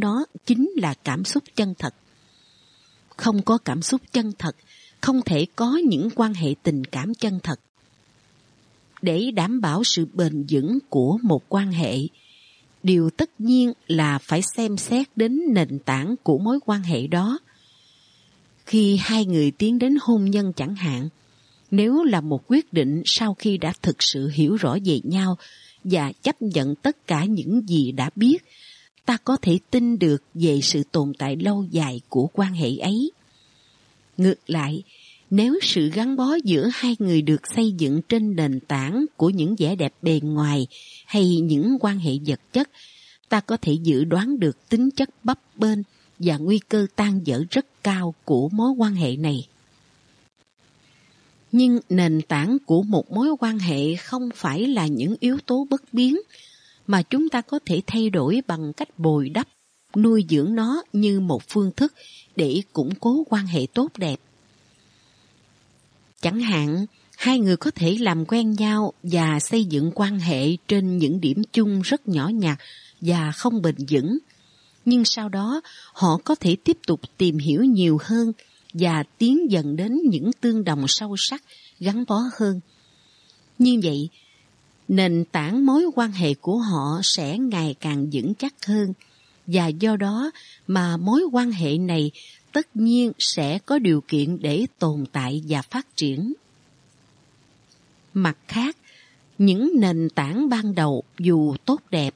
đó chính là cảm xúc chân thật. Không có cảm xúc chân thật, không thể có những quan hệ tình cảm chân thật. Để đảm bảo sự bền vững của một quan hệ, điều tất nhiên là phải xem xét đến nền tảng của mối quan hệ đó. Khi hai người tiến đến hôn nhân chẳng hạn, nếu là một quyết định sau khi đã thực sự hiểu rõ về nhau và chấp nhận tất cả những gì đã biết, ta có thể tin được về sự tồn tại lâu dài của quan hệ ấy. Ngược lại, nếu sự gắn bó giữa hai người được xây dựng trên nền tảng của những vẻ đẹp bề ngoài hay những quan hệ vật chất, ta có thể dự đoán được tính chất bấp bênh và nguy cơ tan vỡ rất cao của mối quan hệ này. Nhưng nền tảng của một mối quan hệ không phải là những yếu tố bất biến mà chúng ta có thể thay đổi bằng cách bồi đắp, nuôi dưỡng nó như một phương thức để củng cố quan hệ tốt đẹp. Chẳng hạn, hai người có thể làm quen nhau và xây dựng quan hệ trên những điểm chung rất nhỏ nhặt và không bền vững. Nhưng sau đó, họ có thể tiếp tục tìm hiểu nhiều hơn và tiến dần đến những tương đồng sâu sắc, gắn bó hơn. Như vậy, nền tảng mối quan hệ của họ sẽ ngày càng vững chắc hơn và do đó mà mối quan hệ này tất nhiên sẽ có điều kiện để tồn tại và phát triển. Mặt khác, những nền tảng ban đầu dù tốt đẹp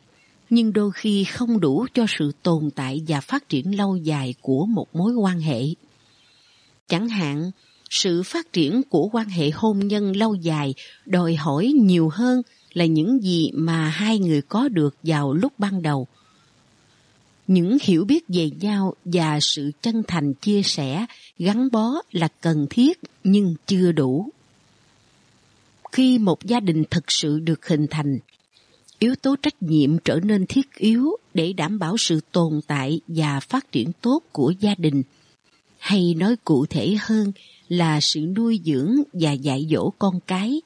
nhưng đôi khi không đủ cho sự tồn tại và phát triển lâu dài của một mối quan hệ. Chẳng hạn, sự phát triển của quan hệ hôn nhân lâu dài đòi hỏi nhiều hơn là những gì mà hai người có được vào lúc ban đầu. Những hiểu biết về nhau và sự chân thành chia sẻ, gắn bó là cần thiết nhưng chưa đủ. Khi một gia đình thực sự được hình thành, yếu tố trách nhiệm trở nên thiết yếu để đảm bảo sự tồn tại và phát triển tốt của gia đình. Hay nói cụ thể hơn là sự nuôi dưỡng và dạy dỗ con cái.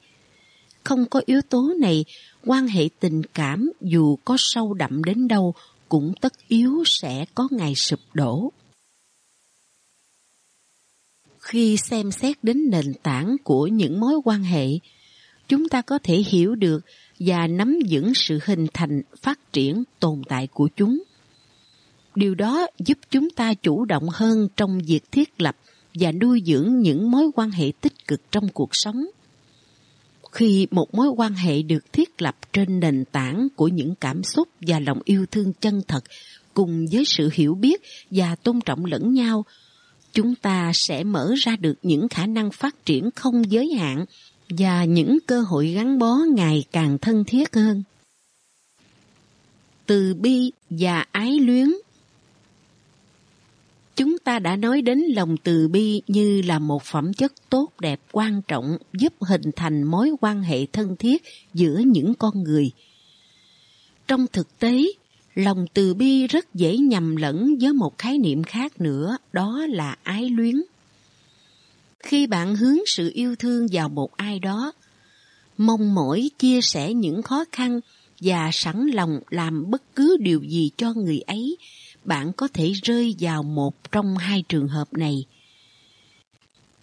Không có yếu tố này, quan hệ tình cảm dù có sâu đậm đến đâu cũng tất yếu sẽ có ngày sụp đổ. Khi xem xét đến nền tảng của những mối quan hệ, chúng ta có thể hiểu được và nắm vững sự hình thành, phát triển, tồn tại của chúng. Điều đó giúp chúng ta chủ động hơn trong việc thiết lập và nuôi dưỡng những mối quan hệ tích cực trong cuộc sống. Khi một mối quan hệ được thiết lập trên nền tảng của những cảm xúc và lòng yêu thương chân thật cùng với sự hiểu biết và tôn trọng lẫn nhau, chúng ta sẽ mở ra được những khả năng phát triển không giới hạn và những cơ hội gắn bó ngày càng thân thiết hơn. Từ bi và ái luyến Chúng ta đã nói đến lòng từ bi như là một phẩm chất tốt đẹp quan trọng giúp hình thành mối quan hệ thân thiết giữa những con người. Trong thực tế, lòng từ bi rất dễ nhầm lẫn với một khái niệm khác nữa, đó là ái luyến. Khi bạn hướng sự yêu thương vào một ai đó, mong mỏi chia sẻ những khó khăn và sẵn lòng làm bất cứ điều gì cho người ấy, bạn có thể rơi vào một trong hai trường hợp này.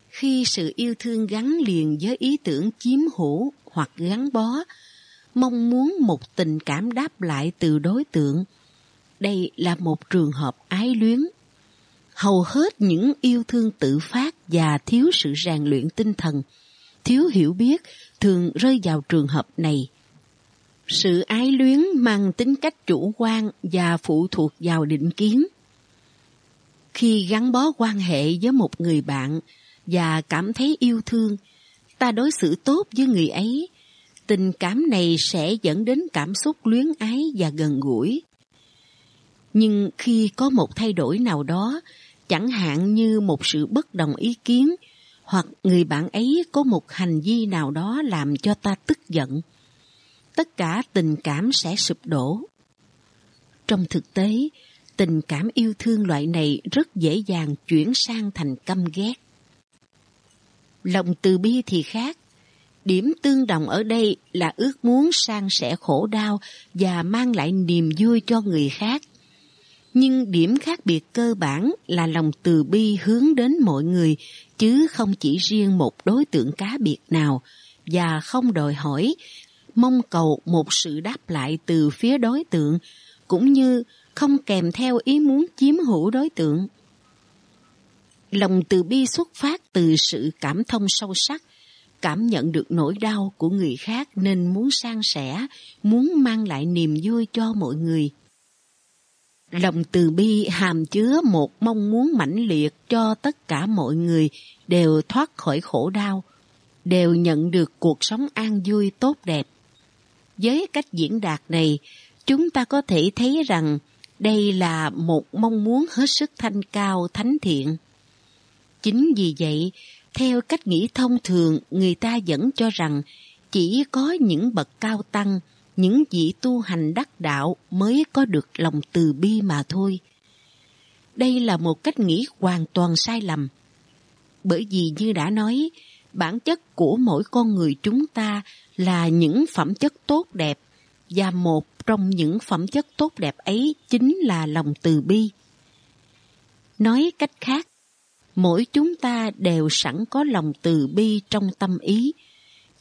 Khi sự yêu thương gắn liền với ý tưởng chiếm hữu hoặc gắn bó, mong muốn một tình cảm đáp lại từ đối tượng, đây là một trường hợp ái luyến hầu hết những yêu thương tự phát và thiếu sự rèn luyện tinh thần, thiếu hiểu biết thường rơi vào trường hợp này. Sự ái luyến mang tính cách chủ quan và phụ thuộc vào định kiến. Khi gắn bó quan hệ với một người bạn và cảm thấy yêu thương, ta đối xử tốt với người ấy, tình cảm này sẽ dẫn đến cảm xúc luyến ái và gần gũi. Nhưng khi có một thay đổi nào đó chẳng hạn như một sự bất đồng ý kiến hoặc người bạn ấy có một hành vi nào đó làm cho ta tức giận tất cả tình cảm sẽ sụp đổ. Trong thực tế tình cảm yêu thương loại này rất dễ dàng chuyển sang thành căm ghét. Lòng từ bi thì khác. Điểm tương đồng ở đây là ước muốn sang sẻ khổ đau và mang lại niềm vui cho người khác. Nhưng điểm khác biệt cơ bản là lòng từ bi hướng đến mọi người, chứ không chỉ riêng một đối tượng cá biệt nào, và không đòi hỏi, mong cầu một sự đáp lại từ phía đối tượng, cũng như không kèm theo ý muốn chiếm hữu đối tượng. Lòng từ bi xuất phát từ sự cảm thông sâu sắc, cảm nhận được nỗi đau của người khác nên muốn san sẻ, muốn mang lại niềm vui cho mọi người. Lòng từ bi hàm chứa một mong muốn mãnh liệt cho tất cả mọi người đều thoát khỏi khổ đau, đều nhận được cuộc sống an vui tốt đẹp. Với cách diễn đạt này, chúng ta có thể thấy rằng đây là một mong muốn hết sức thanh cao, thánh thiện. Chính vì vậy, theo cách nghĩ thông thường, người ta vẫn cho rằng chỉ có những bậc cao tăng, những vị tu hành đắc đạo mới có được lòng từ bi mà thôi. Đây là một cách nghĩ hoàn toàn sai lầm. Bởi vì như đã nói, bản chất của mỗi con người chúng ta là những phẩm chất tốt đẹp và một trong những phẩm chất tốt đẹp ấy chính là lòng từ bi. Nói cách khác, mỗi chúng ta đều sẵn có lòng từ bi trong tâm ý,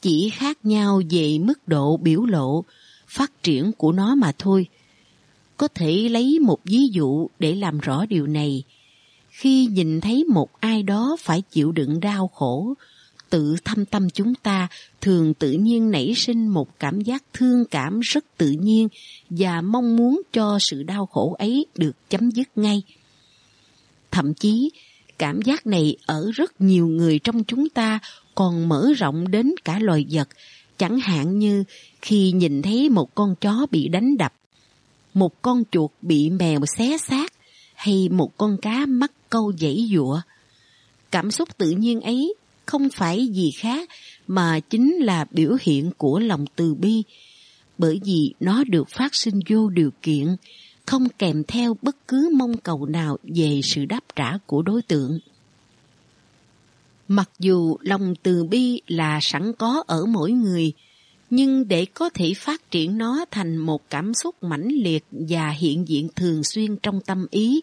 chỉ khác nhau về mức độ biểu lộ, phát triển của nó mà thôi. Có thể lấy một ví dụ để làm rõ điều này. Khi nhìn thấy một ai đó phải chịu đựng đau khổ, tự thâm tâm chúng ta thường tự nhiên nảy sinh một cảm giác thương cảm rất tự nhiên và mong muốn cho sự đau khổ ấy được chấm dứt ngay. Thậm chí, cảm giác này ở rất nhiều người trong chúng ta còn mở rộng đến cả loài vật, chẳng hạn như khi nhìn thấy một con chó bị đánh đập, một con chuột bị mèo xé xác hay một con cá mắc câu dãy dụa. Cảm xúc tự nhiên ấy không phải gì khác mà chính là biểu hiện của lòng từ bi, bởi vì nó được phát sinh vô điều kiện, không kèm theo bất cứ mong cầu nào về sự đáp trả của đối tượng. Mặc dù lòng từ bi là sẵn có ở mỗi người, nhưng để có thể phát triển nó thành một cảm xúc mãnh liệt và hiện diện thường xuyên trong tâm ý,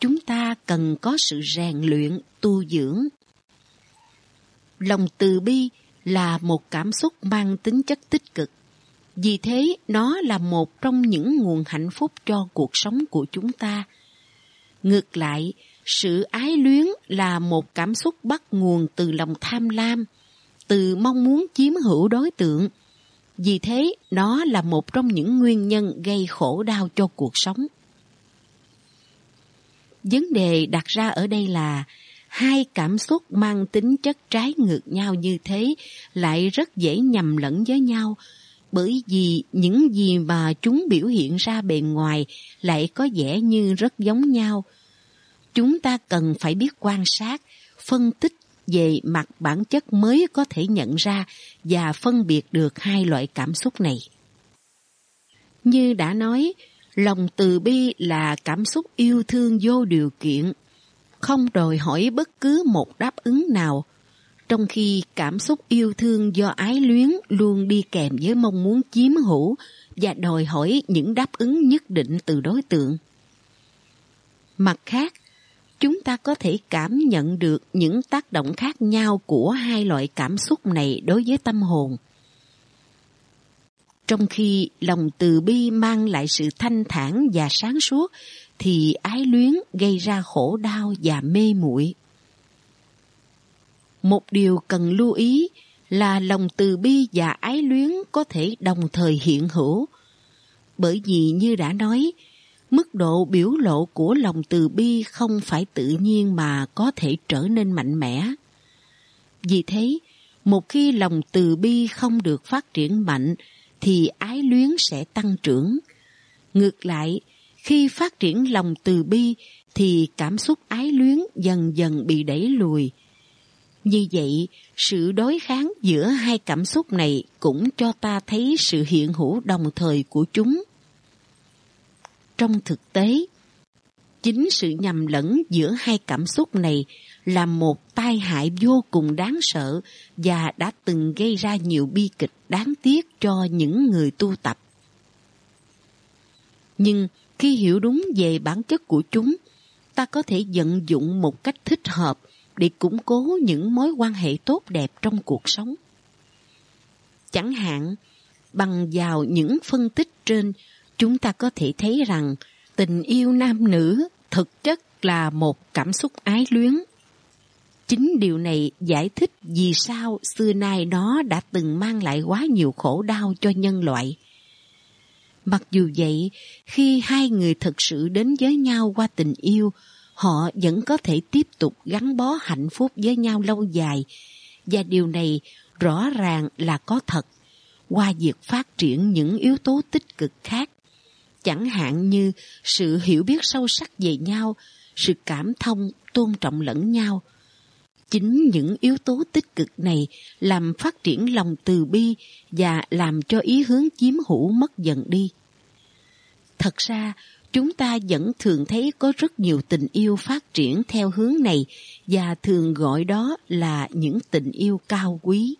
chúng ta cần có sự rèn luyện, tu dưỡng. Lòng từ bi là một cảm xúc mang tính chất tích cực. Vì thế, nó là một trong những nguồn hạnh phúc cho cuộc sống của chúng ta. Ngược lại, sự ái luyến là một cảm xúc bắt nguồn từ lòng tham lam, từ mong muốn chiếm hữu đối tượng. Vì thế, nó là một trong những nguyên nhân gây khổ đau cho cuộc sống. Vấn đề đặt ra ở đây là hai cảm xúc mang tính chất trái ngược nhau như thế lại rất dễ nhầm lẫn với nhau bởi vì những gì mà chúng biểu hiện ra bề ngoài lại có vẻ như rất giống nhau. Chúng ta cần phải biết quan sát, phân tích về mặt bản chất mới có thể nhận ra và phân biệt được hai loại cảm xúc này. Như đã nói, lòng từ bi là cảm xúc yêu thương vô điều kiện, không đòi hỏi bất cứ một đáp ứng nào, trong khi cảm xúc yêu thương do ái luyến luôn đi kèm với mong muốn chiếm hữu và đòi hỏi những đáp ứng nhất định từ đối tượng. Mặt khác, chúng ta có thể cảm nhận được những tác động khác nhau của hai loại cảm xúc này đối với tâm hồn. Trong khi lòng từ bi mang lại sự thanh thản và sáng suốt, thì ái luyến gây ra khổ đau và mê muội. Một điều cần lưu ý là lòng từ bi và ái luyến có thể đồng thời hiện hữu. Bởi vì như đã nói, mức độ biểu lộ của lòng từ bi không phải tự nhiên mà có thể trở nên mạnh mẽ. Vì thế, một khi lòng từ bi không được phát triển mạnh thì ái luyến sẽ tăng trưởng. Ngược lại, khi phát triển lòng từ bi thì cảm xúc ái luyến dần dần bị đẩy lùi. Như vậy, sự đối kháng giữa hai cảm xúc này cũng cho ta thấy sự hiện hữu đồng thời của chúng. Trong thực tế, chính sự nhầm lẫn giữa hai cảm xúc này là một tai hại vô cùng đáng sợ và đã từng gây ra nhiều bi kịch đáng tiếc cho những người tu tập. Nhưng khi hiểu đúng về bản chất của chúng, ta có thể vận dụng một cách thích hợp để củng cố những mối quan hệ tốt đẹp trong cuộc sống. Chẳng hạn, bằng vào những phân tích trên, chúng ta có thể thấy rằng tình yêu nam nữ thực chất là một cảm xúc ái luyến. Chính điều này giải thích vì sao xưa nay nó đã từng mang lại quá nhiều khổ đau cho nhân loại. Mặc dù vậy, khi hai người thực sự đến với nhau qua tình yêu, họ vẫn có thể tiếp tục gắn bó hạnh phúc với nhau lâu dài. Và điều này rõ ràng là có thật qua việc phát triển những yếu tố tích cực khác. Chẳng hạn như sự hiểu biết sâu sắc về nhau, sự cảm thông, tôn trọng lẫn nhau. Chính những yếu tố tích cực này làm phát triển lòng từ bi và làm cho ý hướng chiếm hữu mất dần đi. Thật ra, chúng ta vẫn thường thấy có rất nhiều tình yêu phát triển theo hướng này và thường gọi đó là những tình yêu cao quý.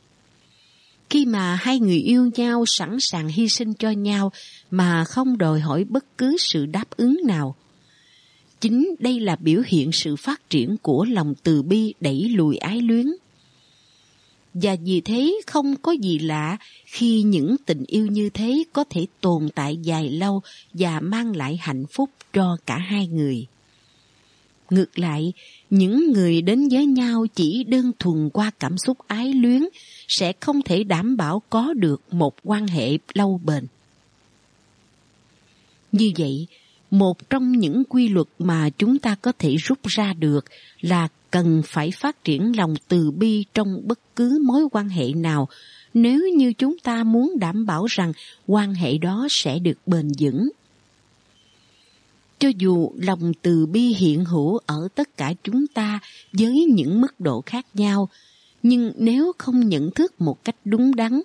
Khi mà hai người yêu nhau sẵn sàng hy sinh cho nhau mà không đòi hỏi bất cứ sự đáp ứng nào. Chính đây là biểu hiện sự phát triển của lòng từ bi đẩy lùi ái luyến. Và vì thế không có gì lạ khi những tình yêu như thế có thể tồn tại dài lâu và mang lại hạnh phúc cho cả hai người. Ngược lại, những người đến với nhau chỉ đơn thuần qua cảm xúc ái luyến sẽ không thể đảm bảo có được một quan hệ lâu bền. Như vậy, một trong những quy luật mà chúng ta có thể rút ra được là cần phải phát triển lòng từ bi trong bất cứ mối quan hệ nào nếu như chúng ta muốn đảm bảo rằng quan hệ đó sẽ được bền vững. Cho dù lòng từ bi hiện hữu ở tất cả chúng ta với những mức độ khác nhau, nhưng nếu không nhận thức một cách đúng đắn,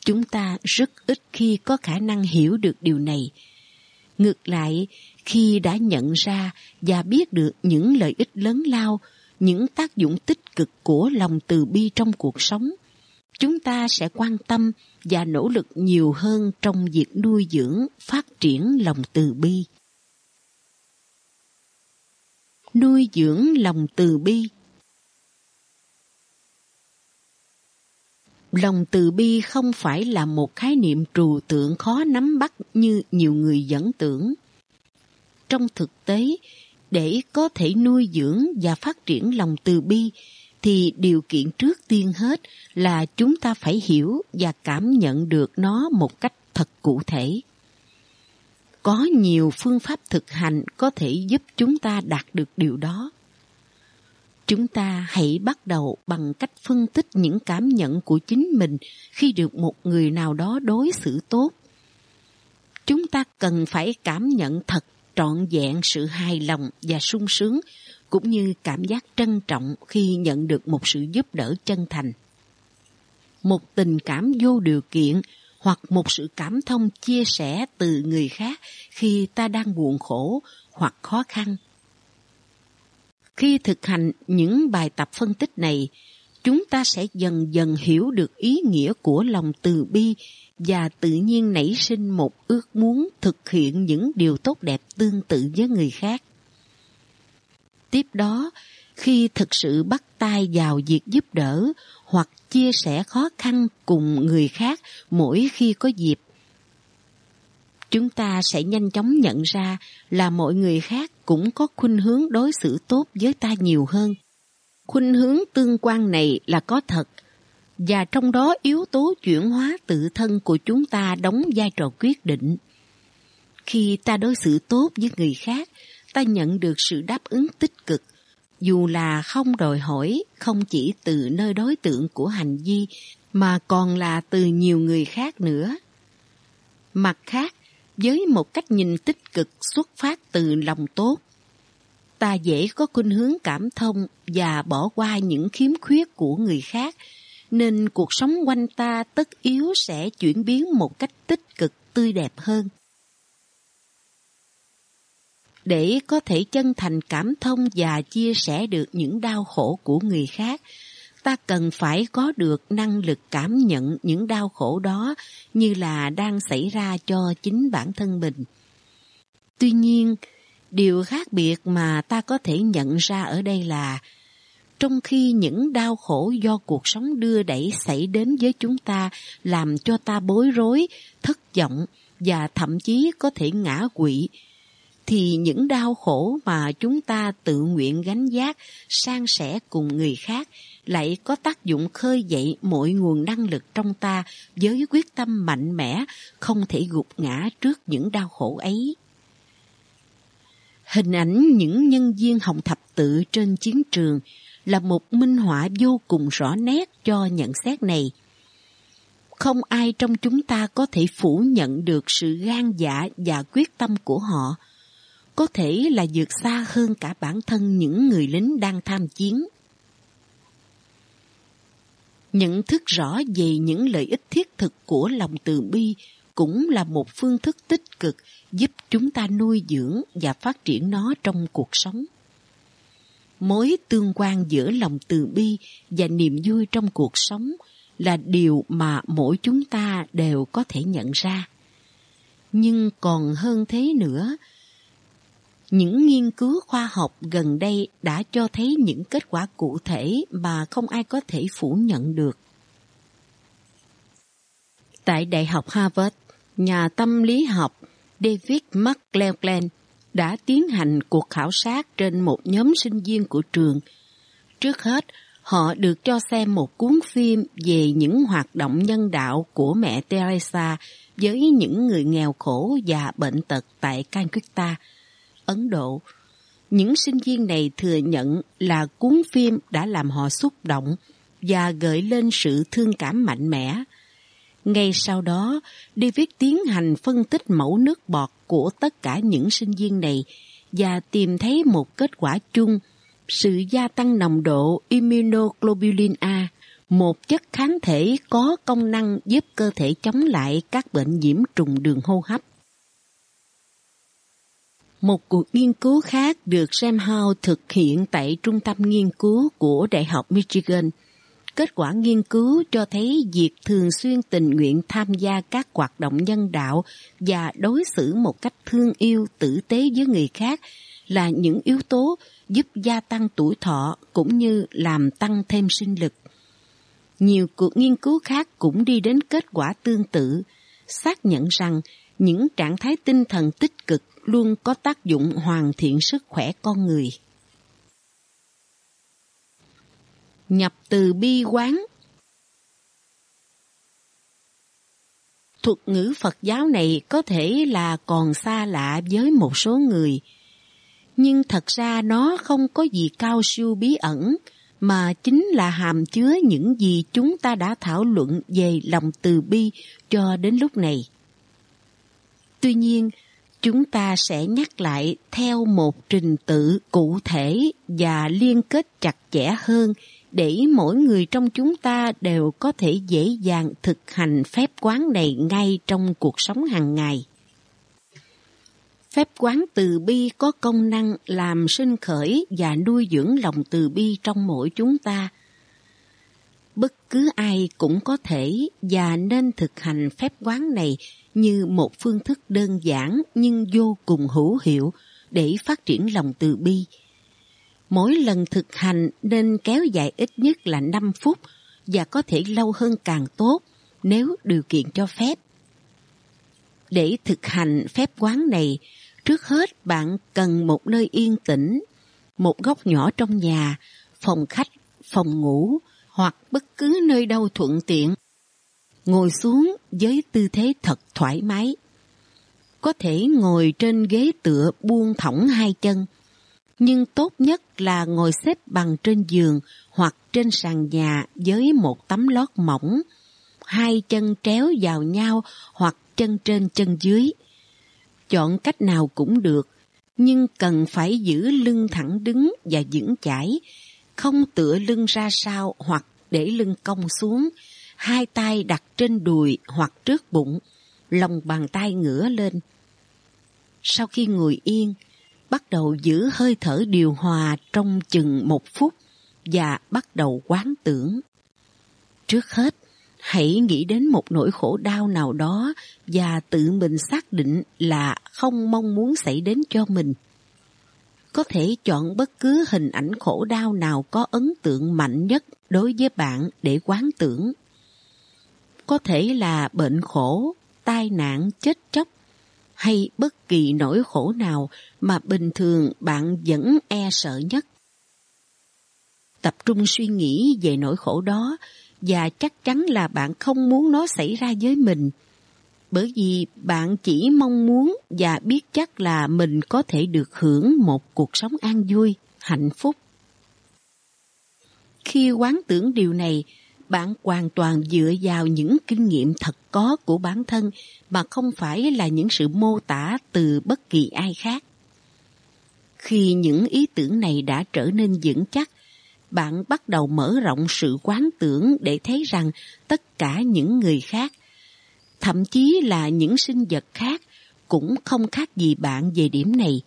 chúng ta rất ít khi có khả năng hiểu được điều này. Ngược lại, khi đã nhận ra và biết được những lợi ích lớn lao, những tác dụng tích cực của lòng từ bi trong cuộc sống, chúng ta sẽ quan tâm và nỗ lực nhiều hơn trong việc nuôi dưỡng, phát triển lòng từ bi. Nuôi dưỡng lòng từ bi Lòng từ bi không phải là một khái niệm trừu tượng khó nắm bắt như nhiều người dẫn tưởng. Trong thực tế, để có thể nuôi dưỡng và phát triển lòng từ bi, thì điều kiện trước tiên hết là chúng ta phải hiểu và cảm nhận được nó một cách thật cụ thể. Có nhiều phương pháp thực hành có thể giúp chúng ta đạt được điều đó. Chúng ta hãy bắt đầu bằng cách phân tích những cảm nhận của chính mình khi được một người nào đó đối xử tốt. Chúng ta cần phải cảm nhận thật trọn vẹn sự hài lòng và sung sướng, cũng như cảm giác trân trọng khi nhận được một sự giúp đỡ chân thành. Một tình cảm vô điều kiện hoặc một sự cảm thông chia sẻ từ người khác khi ta đang buồn khổ hoặc khó khăn khi thực hành những bài tập phân tích này, chúng ta sẽ dần dần hiểu được ý nghĩa của lòng từ bi và tự nhiên nảy sinh một ước muốn thực hiện những điều tốt đẹp tương tự với người khác. Tiếp đó, khi thực sự bắt tay vào việc giúp đỡ hoặc chia sẻ khó khăn cùng người khác mỗi khi có dịp chúng ta sẽ nhanh chóng nhận ra là mọi người khác cũng có khuynh hướng đối xử tốt với ta nhiều hơn. Khuynh hướng tương quan này là có thật, và trong đó yếu tố chuyển hóa tự thân của chúng ta đóng vai trò quyết định. Khi ta đối xử tốt với người khác, ta nhận được sự đáp ứng tích cực, dù là không đòi hỏi, không chỉ từ nơi đối tượng của hành vi, mà còn là từ nhiều người khác nữa. Mặt khác, với một cách nhìn tích cực xuất phát từ lòng tốt. Ta dễ có khuynh hướng cảm thông và bỏ qua những khiếm khuyết của người khác, nên cuộc sống quanh ta tất yếu sẽ chuyển biến một cách tích cực tươi đẹp hơn. Để có thể chân thành cảm thông và chia sẻ được những đau khổ của người khác, ta cần phải có được năng lực cảm nhận những đau khổ đó như là đang xảy ra cho chính bản thân mình. Tuy nhiên, điều khác biệt mà ta có thể nhận ra ở đây là trong khi những đau khổ do cuộc sống đưa đẩy xảy đến với chúng ta làm cho ta bối rối, thất vọng và thậm chí có thể ngã quỵ, thì những đau khổ mà chúng ta tự nguyện gánh giác, san sẻ cùng người khác lại có tác dụng khơi dậy mọi nguồn năng lực trong ta với quyết tâm mạnh mẽ, không thể gục ngã trước những đau khổ ấy. Hình ảnh những nhân viên hồng thập tự trên chiến trường là một minh họa vô cùng rõ nét cho nhận xét này. Không ai trong chúng ta có thể phủ nhận được sự gan dạ và quyết tâm của họ, có thể là vượt xa hơn cả bản thân những người lính đang tham chiến. Nhận thức rõ về những lợi ích thiết thực của lòng từ bi cũng là một phương thức tích cực giúp chúng ta nuôi dưỡng và phát triển nó trong cuộc sống. Mối tương quan giữa lòng từ bi và niềm vui trong cuộc sống là điều mà mỗi chúng ta đều có thể nhận ra. Nhưng còn hơn thế nữa, những nghiên cứu khoa học gần đây đã cho thấy những kết quả cụ thể mà không ai có thể phủ nhận được. Tại Đại học Harvard, nhà tâm lý học David McLeod đã tiến hành cuộc khảo sát trên một nhóm sinh viên của trường. Trước hết, họ được cho xem một cuốn phim về những hoạt động nhân đạo của mẹ Teresa với những người nghèo khổ và bệnh tật tại Calcutta, Ấn Độ. Những sinh viên này thừa nhận là cuốn phim đã làm họ xúc động và gợi lên sự thương cảm mạnh mẽ. Ngay sau đó, David tiến hành phân tích mẫu nước bọt của tất cả những sinh viên này và tìm thấy một kết quả chung, sự gia tăng nồng độ immunoglobulin A, một chất kháng thể có công năng giúp cơ thể chống lại các bệnh nhiễm trùng đường hô hấp. Một cuộc nghiên cứu khác được Sam Howe thực hiện tại Trung tâm Nghiên cứu của Đại học Michigan. Kết quả nghiên cứu cho thấy việc thường xuyên tình nguyện tham gia các hoạt động nhân đạo và đối xử một cách thương yêu tử tế với người khác là những yếu tố giúp gia tăng tuổi thọ cũng như làm tăng thêm sinh lực. Nhiều cuộc nghiên cứu khác cũng đi đến kết quả tương tự, xác nhận rằng những trạng thái tinh thần tích cực luôn có tác dụng hoàn thiện sức khỏe con người. Nhập từ bi quán Thuật ngữ Phật giáo này có thể là còn xa lạ với một số người, nhưng thật ra nó không có gì cao siêu bí ẩn, mà chính là hàm chứa những gì chúng ta đã thảo luận về lòng từ bi cho đến lúc này. Tuy nhiên, chúng ta sẽ nhắc lại theo một trình tự cụ thể và liên kết chặt chẽ hơn để mỗi người trong chúng ta đều có thể dễ dàng thực hành phép quán này ngay trong cuộc sống hàng ngày. Phép quán từ bi có công năng làm sinh khởi và nuôi dưỡng lòng từ bi trong mỗi chúng ta. Bất cứ ai cũng có thể và nên thực hành phép quán này như một phương thức đơn giản nhưng vô cùng hữu hiệu để phát triển lòng từ bi. Mỗi lần thực hành nên kéo dài ít nhất là 5 phút và có thể lâu hơn càng tốt nếu điều kiện cho phép. Để thực hành phép quán này, trước hết bạn cần một nơi yên tĩnh, một góc nhỏ trong nhà, phòng khách, phòng ngủ hoặc bất cứ nơi đâu thuận tiện ngồi xuống với tư thế thật thoải mái. Có thể ngồi trên ghế tựa buông thõng hai chân, nhưng tốt nhất là ngồi xếp bằng trên giường hoặc trên sàn nhà với một tấm lót mỏng, hai chân tréo vào nhau hoặc chân trên chân dưới. Chọn cách nào cũng được, nhưng cần phải giữ lưng thẳng đứng và vững chãi, không tựa lưng ra sau hoặc để lưng cong xuống, hai tay đặt trên đùi hoặc trước bụng, lòng bàn tay ngửa lên. Sau khi ngồi yên, bắt đầu giữ hơi thở điều hòa trong chừng một phút và bắt đầu quán tưởng. Trước hết, hãy nghĩ đến một nỗi khổ đau nào đó và tự mình xác định là không mong muốn xảy đến cho mình. Có thể chọn bất cứ hình ảnh khổ đau nào có ấn tượng mạnh nhất đối với bạn để quán tưởng. Có thể là bệnh khổ, tai nạn, chết chóc hay bất kỳ nỗi khổ nào mà bình thường bạn vẫn e sợ nhất. Tập trung suy nghĩ về nỗi khổ đó và chắc chắn là bạn không muốn nó xảy ra với mình. Bởi vì bạn chỉ mong muốn và biết chắc là mình có thể được hưởng một cuộc sống an vui, hạnh phúc. Khi quán tưởng điều này, bạn hoàn toàn dựa vào những kinh nghiệm thật có của bản thân mà không phải là những sự mô tả từ bất kỳ ai khác. Khi những ý tưởng này đã trở nên vững chắc, bạn bắt đầu mở rộng sự quán tưởng để thấy rằng tất cả những người khác, thậm chí là những sinh vật khác, cũng không khác gì bạn về điểm này.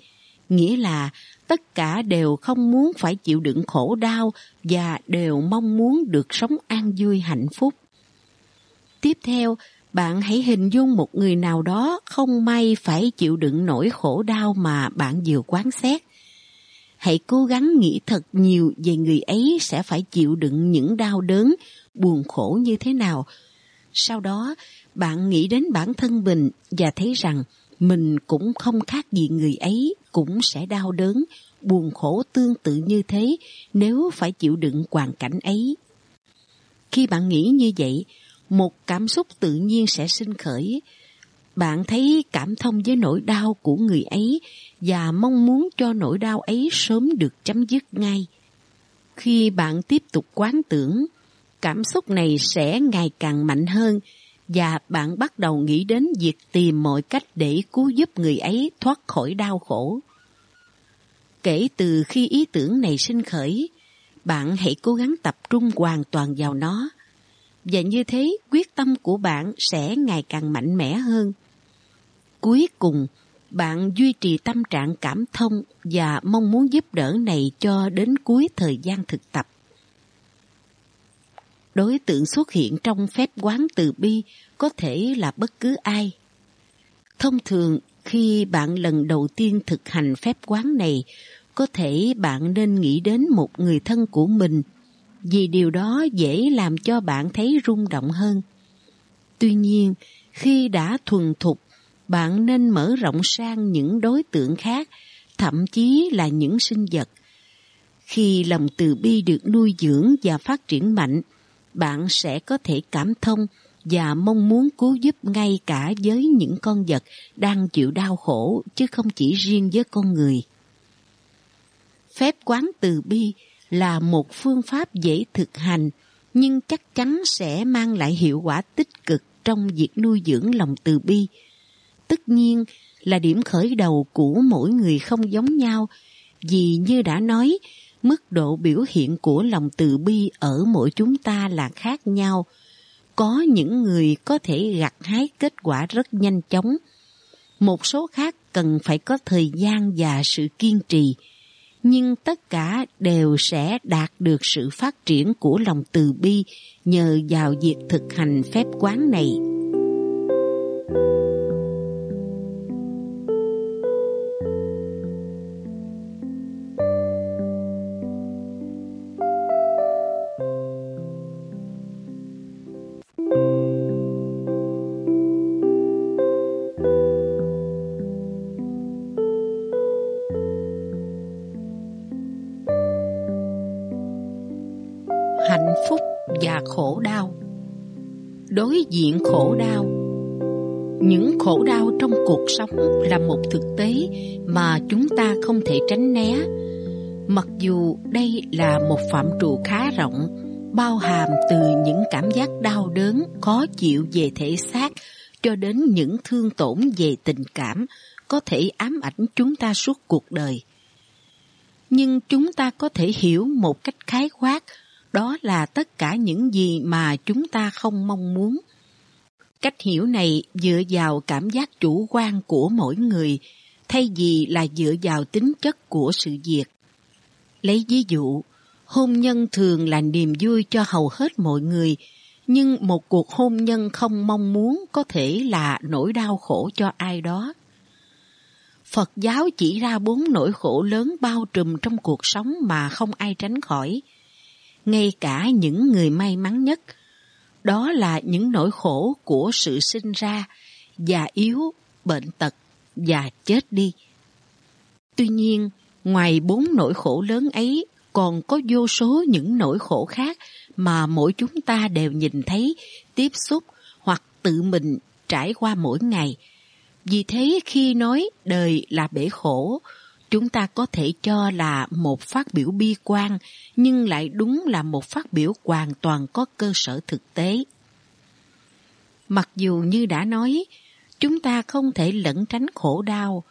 Nghĩa là tất cả đều không muốn phải chịu đựng khổ đau và đều mong muốn được sống an vui hạnh phúc. Tiếp theo, bạn hãy hình dung một người nào đó không may phải chịu đựng nỗi khổ đau mà bạn vừa quán xét. Hãy cố gắng nghĩ thật nhiều về người ấy sẽ phải chịu đựng những đau đớn, buồn khổ như thế nào. Sau đó, bạn nghĩ đến bản thân mình và thấy rằng mình cũng không khác gì người ấy, cũng sẽ đau đớn, buồn khổ tương tự như thế nếu phải chịu đựng hoàn cảnh ấy. Khi bạn nghĩ như vậy, một cảm xúc tự nhiên sẽ sinh khởi. Bạn thấy cảm thông với nỗi đau của người ấy và mong muốn cho nỗi đau ấy sớm được chấm dứt ngay. Khi bạn tiếp tục quán tưởng, cảm xúc này sẽ ngày càng mạnh hơn và bạn bắt đầu nghĩ đến việc tìm mọi cách để cứu giúp người ấy thoát khỏi đau khổ. Kể từ khi ý tưởng này sinh khởi, bạn hãy cố gắng tập trung hoàn toàn vào nó. Và như thế, quyết tâm của bạn sẽ ngày càng mạnh mẽ hơn. Cuối cùng, bạn duy trì tâm trạng cảm thông và mong muốn giúp đỡ này cho đến cuối thời gian thực tập. Đối tượng xuất hiện trong phép quán từ bi có thể là bất cứ ai. Thông thường, khi bạn lần đầu tiên thực hành phép quán này, có thể bạn nên nghĩ đến một người thân của mình, vì điều đó dễ làm cho bạn thấy rung động hơn. Tuy nhiên, khi đã thuần thục, bạn nên mở rộng sang những đối tượng khác, thậm chí là những sinh vật. Khi lòng từ bi được nuôi dưỡng và phát triển mạnh, bạn sẽ có thể cảm thông và mong muốn cứu giúp ngay cả với những con vật đang chịu đau khổ chứ không chỉ riêng với con người. Phép quán từ bi là một phương pháp dễ thực hành nhưng chắc chắn sẽ mang lại hiệu quả tích cực trong việc nuôi dưỡng lòng từ bi. Tất nhiên là điểm khởi đầu của mỗi người không giống nhau vì như đã nói, mức độ biểu hiện của lòng từ bi ở mỗi chúng ta là khác nhau. Có những người có thể gặt hái kết quả rất nhanh chóng. Một số khác cần phải có thời gian và sự kiên trì nhưng tất cả đều sẽ đạt được sự phát triển của lòng từ bi nhờ vào việc thực hành phép quán này. Đối diện khổ đau. Những khổ đau trong cuộc sống là một thực tế mà chúng ta không thể tránh né. Mặc dù đây là một phạm trù khá rộng, bao hàm từ những cảm giác đau đớn, khó chịu về thể xác cho đến những thương tổn về tình cảm có thể ám ảnh chúng ta suốt cuộc đời. Nhưng chúng ta có thể hiểu một cách khái quát đó là tất cả những gì mà chúng ta không mong muốn. Cách hiểu này dựa vào cảm giác chủ quan của mỗi người, thay vì là dựa vào tính chất của sự việc. Lấy ví dụ, hôn nhân thường là niềm vui cho hầu hết mọi người, nhưng một cuộc hôn nhân không mong muốn có thể là nỗi đau khổ cho ai đó. Phật giáo chỉ ra bốn nỗi khổ lớn bao trùm trong cuộc sống mà không ai tránh khỏi. Ngay cả những người may mắn nhất, đó là những nỗi khổ của sự sinh ra, già yếu, bệnh tật và chết đi. Tuy nhiên, ngoài bốn nỗi khổ lớn ấy còn có vô số những nỗi khổ khác mà mỗi chúng ta đều nhìn thấy, tiếp xúc hoặc tự mình trải qua mỗi ngày. Vì thế khi nói đời là bể khổ, chúng ta có thể cho là một phát biểu bi quan, nhưng lại đúng là một phát biểu hoàn toàn có cơ sở thực tế. Mặc dù như đã nói, chúng ta không thể lẩn tránh khổ đau,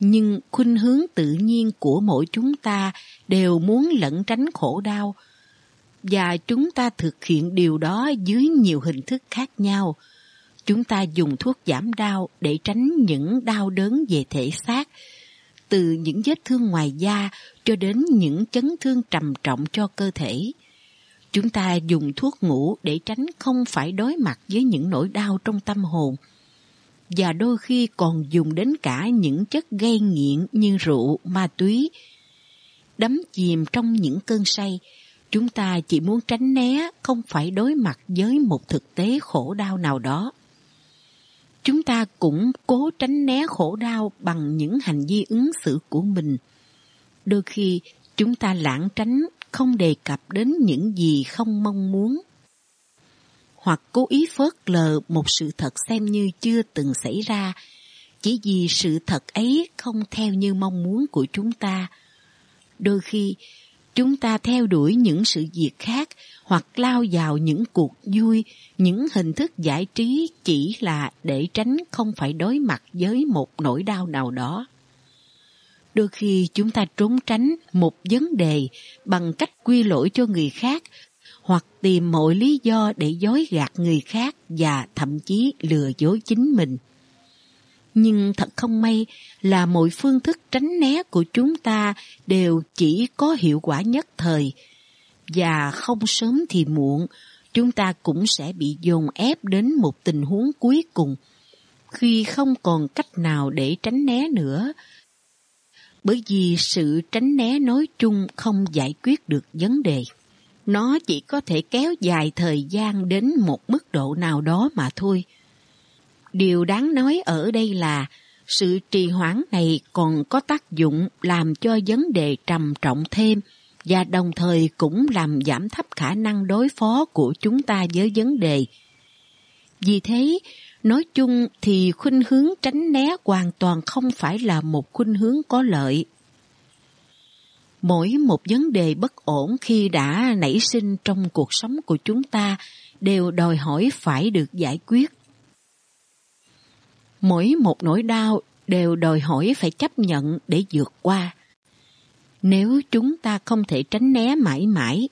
nhưng khuynh hướng tự nhiên của mỗi chúng ta đều muốn lẩn tránh khổ đau, và chúng ta thực hiện điều đó dưới nhiều hình thức khác nhau. Chúng ta dùng thuốc giảm đau để tránh những đau đớn về thể xác, từ những vết thương ngoài da cho đến những chấn thương trầm trọng cho cơ thể. Chúng ta dùng thuốc ngủ để tránh không phải đối mặt với những nỗi đau trong tâm hồn. Và đôi khi còn dùng đến cả những chất gây nghiện như rượu, ma túy. Đắm chìm trong những cơn say, chúng ta chỉ muốn tránh né, không phải đối mặt với một thực tế khổ đau nào đó. Chúng ta cũng cố tránh né khổ đau bằng những hành vi ứng xử của mình. Đôi khi, chúng ta lãng tránh, không đề cập đến những gì không mong muốn. Hoặc cố ý phớt lờ một sự thật xem như chưa từng xảy ra. Chỉ vì sự thật ấy không theo như mong muốn của chúng ta. Đôi khi chúng ta theo đuổi những sự việc khác hoặc lao vào những cuộc vui, những hình thức giải trí chỉ là để tránh không phải đối mặt với một nỗi đau nào đó đôi khi chúng ta trốn tránh một vấn đề bằng cách quy lỗi cho người khác hoặc tìm mọi lý do để dối gạt người khác và thậm chí lừa dối chính mình. Nhưng thật không may là mọi phương thức tránh né của chúng ta đều chỉ có hiệu quả nhất thời và không sớm thì muộn, chúng ta cũng sẽ bị dồn ép đến một tình huống cuối cùng khi không còn cách nào để tránh né nữa, bởi vì sự tránh né nói chung không giải quyết được vấn đề. Nó chỉ có thể kéo dài thời gian đến một mức độ nào đó mà thôi. Điều đáng nói ở đây là sự trì hoãn này còn có tác dụng làm cho vấn đề trầm trọng thêm và đồng thời cũng làm giảm thấp khả năng đối phó của chúng ta với vấn đề. Vì thế, Nói chung thì khuynh hướng tránh né hoàn toàn không phải là một khuynh hướng có lợi. Mỗi một vấn đề bất ổn khi đã nảy sinh trong cuộc sống của chúng ta đều đòi hỏi phải được giải quyết. Mỗi một nỗi đau đều đòi hỏi phải chấp nhận để vượt qua. Nếu chúng ta không thể tránh né mãi mãi,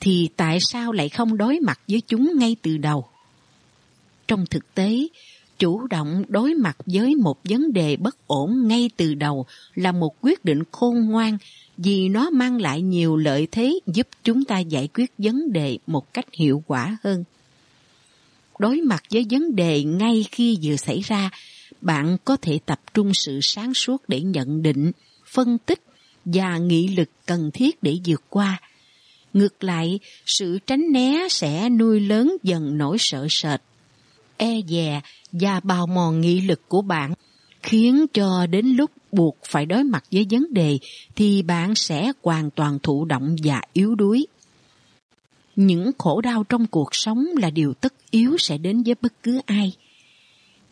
thì tại sao lại không đối mặt với chúng ngay từ đầu? Trong thực tế, chủ động đối mặt với một vấn đề bất ổn ngay từ đầu là một quyết định khôn ngoan vì nó mang lại nhiều lợi thế giúp chúng ta giải quyết vấn đề một cách hiệu quả hơn. Đối mặt với vấn đề ngay khi vừa xảy ra, bạn có thể tập trung sự sáng suốt để nhận định, phân tích và nghị lực cần thiết để vượt qua. Ngược lại, sự tránh né sẽ nuôi lớn dần nỗi sợ sệt e dè và bào mòn nghị lực của bạn, khiến cho đến lúc buộc phải đối mặt với vấn đề thì bạn sẽ hoàn toàn thụ động và yếu đuối. Những khổ đau trong cuộc sống là điều tất yếu sẽ đến với bất cứ ai.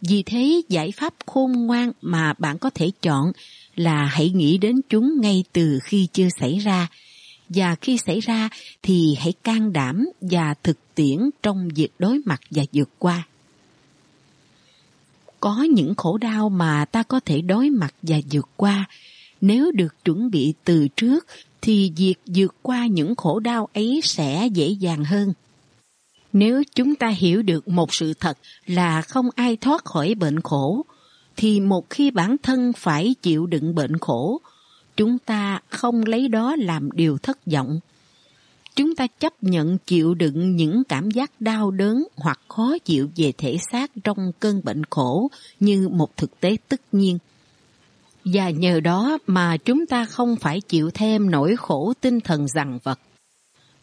Vì thế, giải pháp khôn ngoan mà bạn có thể chọn là hãy nghĩ đến chúng ngay từ khi chưa xảy ra và khi xảy ra thì hãy can đảm và thực tiễn trong việc đối mặt và vượt qua có những khổ đau mà ta có thể đối mặt và vượt qua. Nếu được chuẩn bị từ trước thì việc vượt qua những khổ đau ấy sẽ dễ dàng hơn. Nếu chúng ta hiểu được một sự thật là không ai thoát khỏi bệnh khổ, thì một khi bản thân phải chịu đựng bệnh khổ, chúng ta không lấy đó làm điều thất vọng. chúng ta chấp nhận chịu đựng những cảm giác đau đớn hoặc khó chịu về thể xác trong cơn bệnh khổ như một thực tế tất nhiên. Và nhờ đó mà chúng ta không phải chịu thêm nỗi khổ tinh thần rằng vật.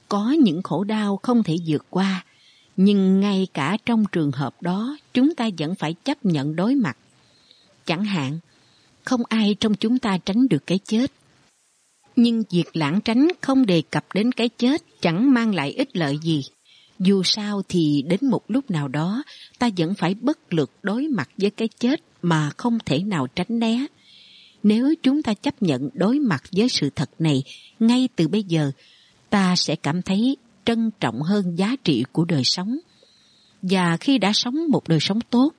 Có những khổ đau không thể vượt qua, nhưng ngay cả trong trường hợp đó chúng ta vẫn phải chấp nhận đối mặt. Chẳng hạn, không ai trong chúng ta tránh được cái chết nhưng việc lãng tránh không đề cập đến cái chết chẳng mang lại ích lợi gì. Dù sao thì đến một lúc nào đó ta vẫn phải bất lực đối mặt với cái chết mà không thể nào tránh né. Nếu chúng ta chấp nhận đối mặt với sự thật này ngay từ bây giờ, ta sẽ cảm thấy trân trọng hơn giá trị của đời sống. Và khi đã sống một đời sống tốt,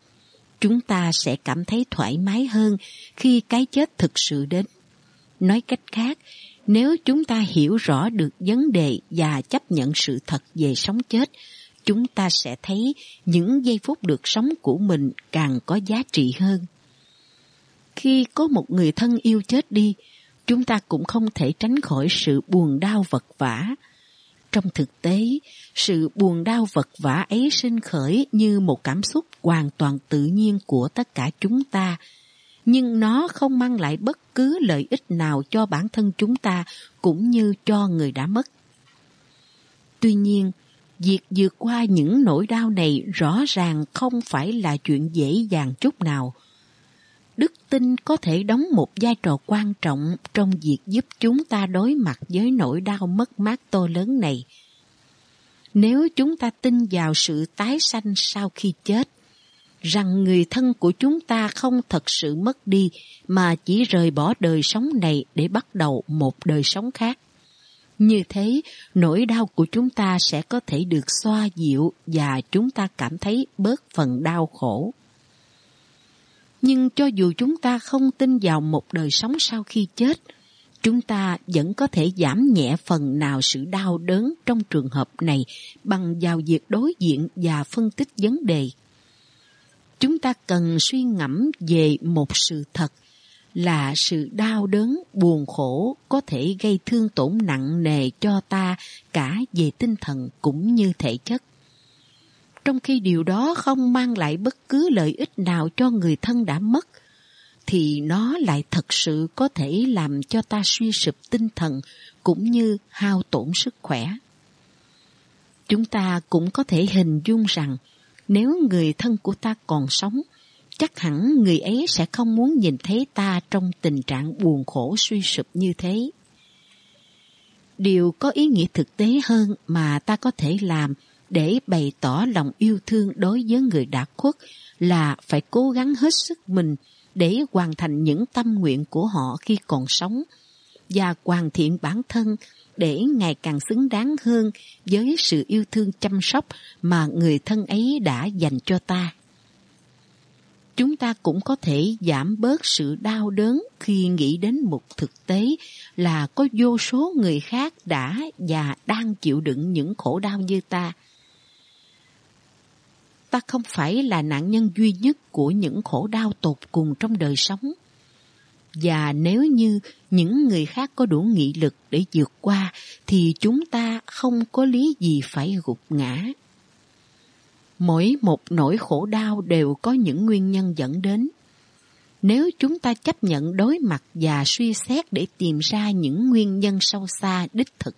chúng ta sẽ cảm thấy thoải mái hơn khi cái chết thực sự đến. Nói cách khác, nếu chúng ta hiểu rõ được vấn đề và chấp nhận sự thật về sống chết, chúng ta sẽ thấy những giây phút được sống của mình càng có giá trị hơn. Khi có một người thân yêu chết đi, chúng ta cũng không thể tránh khỏi sự buồn đau vật vã. Trong thực tế, sự buồn đau vật vã ấy sinh khởi như một cảm xúc hoàn toàn tự nhiên của tất cả chúng ta, nhưng nó không mang lại bất cứ lợi ích nào cho bản thân chúng ta cũng như cho người đã mất. Tuy nhiên, việc vượt qua những nỗi đau này rõ ràng không phải là chuyện dễ dàng chút nào. Đức tin có thể đóng một vai trò quan trọng trong việc giúp chúng ta đối mặt với nỗi đau mất mát to lớn này. Nếu chúng ta tin vào sự tái sanh sau khi chết, rằng người thân của chúng ta không thật sự mất đi mà chỉ rời bỏ đời sống này để bắt đầu một đời sống khác. Như thế, nỗi đau của chúng ta sẽ có thể được xoa dịu và chúng ta cảm thấy bớt phần đau khổ. Nhưng cho dù chúng ta không tin vào một đời sống sau khi chết, chúng ta vẫn có thể giảm nhẹ phần nào sự đau đớn trong trường hợp này bằng vào việc đối diện và phân tích vấn đề. Chúng ta cần suy ngẫm về một sự thật là sự đau đớn buồn khổ có thể gây thương tổn nặng nề cho ta cả về tinh thần cũng như thể chất trong khi điều đó không mang lại bất cứ lợi ích nào cho người thân đã mất thì nó lại thật sự có thể làm cho ta suy sụp tinh thần cũng như hao tổn sức khỏe chúng ta cũng có thể hình dung rằng nếu người thân của ta còn sống, chắc hẳn người ấy sẽ không muốn nhìn thấy ta trong tình trạng buồn khổ suy sụp như thế. Điều có ý nghĩa thực tế hơn mà ta có thể làm để bày tỏ lòng yêu thương đối với người đã khuất là phải cố gắng hết sức mình để hoàn thành những tâm nguyện của họ khi còn sống và hoàn thiện bản thân để ngày càng xứng đáng hơn với sự yêu thương chăm sóc mà người thân ấy đã dành cho ta. Chúng ta cũng có thể giảm bớt sự đau đớn khi nghĩ đến một thực tế là có vô số người khác đã và đang chịu đựng những khổ đau như ta. Ta không phải là nạn nhân duy nhất của những khổ đau tột cùng trong đời sống và nếu như những người khác có đủ nghị lực để vượt qua thì chúng ta không có lý gì phải gục ngã. Mỗi một nỗi khổ đau đều có những nguyên nhân dẫn đến. Nếu chúng ta chấp nhận đối mặt và suy xét để tìm ra những nguyên nhân sâu xa đích thực,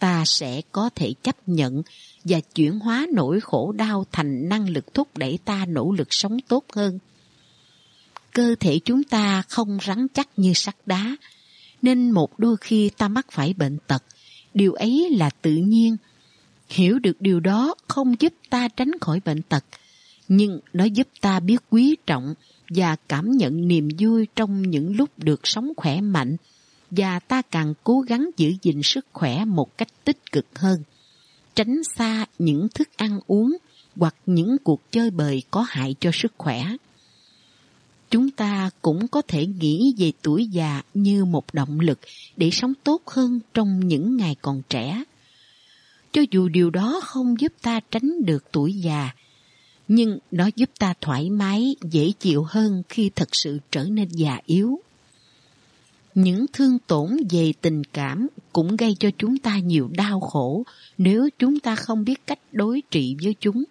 ta sẽ có thể chấp nhận và chuyển hóa nỗi khổ đau thành năng lực thúc đẩy ta nỗ lực sống tốt hơn cơ thể chúng ta không rắn chắc như sắt đá, nên một đôi khi ta mắc phải bệnh tật. Điều ấy là tự nhiên. Hiểu được điều đó không giúp ta tránh khỏi bệnh tật, nhưng nó giúp ta biết quý trọng và cảm nhận niềm vui trong những lúc được sống khỏe mạnh và ta càng cố gắng giữ gìn sức khỏe một cách tích cực hơn. Tránh xa những thức ăn uống hoặc những cuộc chơi bời có hại cho sức khỏe chúng ta cũng có thể nghĩ về tuổi già như một động lực để sống tốt hơn trong những ngày còn trẻ. Cho dù điều đó không giúp ta tránh được tuổi già, nhưng nó giúp ta thoải mái, dễ chịu hơn khi thật sự trở nên già yếu. Những thương tổn về tình cảm cũng gây cho chúng ta nhiều đau khổ nếu chúng ta không biết cách đối trị với chúng.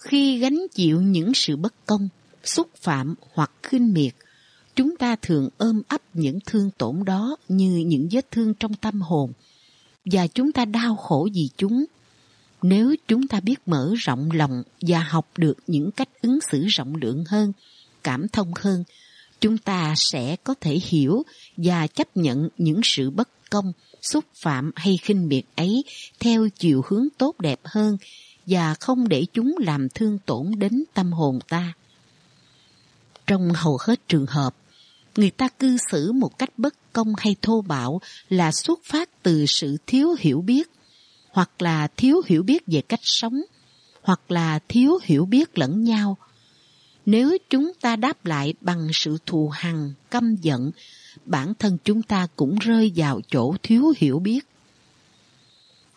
Khi gánh chịu những sự bất công, xúc phạm hoặc khinh miệt, chúng ta thường ôm ấp những thương tổn đó như những vết thương trong tâm hồn và chúng ta đau khổ vì chúng. Nếu chúng ta biết mở rộng lòng và học được những cách ứng xử rộng lượng hơn, cảm thông hơn, chúng ta sẽ có thể hiểu và chấp nhận những sự bất công, xúc phạm hay khinh miệt ấy theo chiều hướng tốt đẹp hơn và không để chúng làm thương tổn đến tâm hồn ta. Trong hầu hết trường hợp, người ta cư xử một cách bất công hay thô bạo là xuất phát từ sự thiếu hiểu biết, hoặc là thiếu hiểu biết về cách sống, hoặc là thiếu hiểu biết lẫn nhau. Nếu chúng ta đáp lại bằng sự thù hằn, căm giận, bản thân chúng ta cũng rơi vào chỗ thiếu hiểu biết.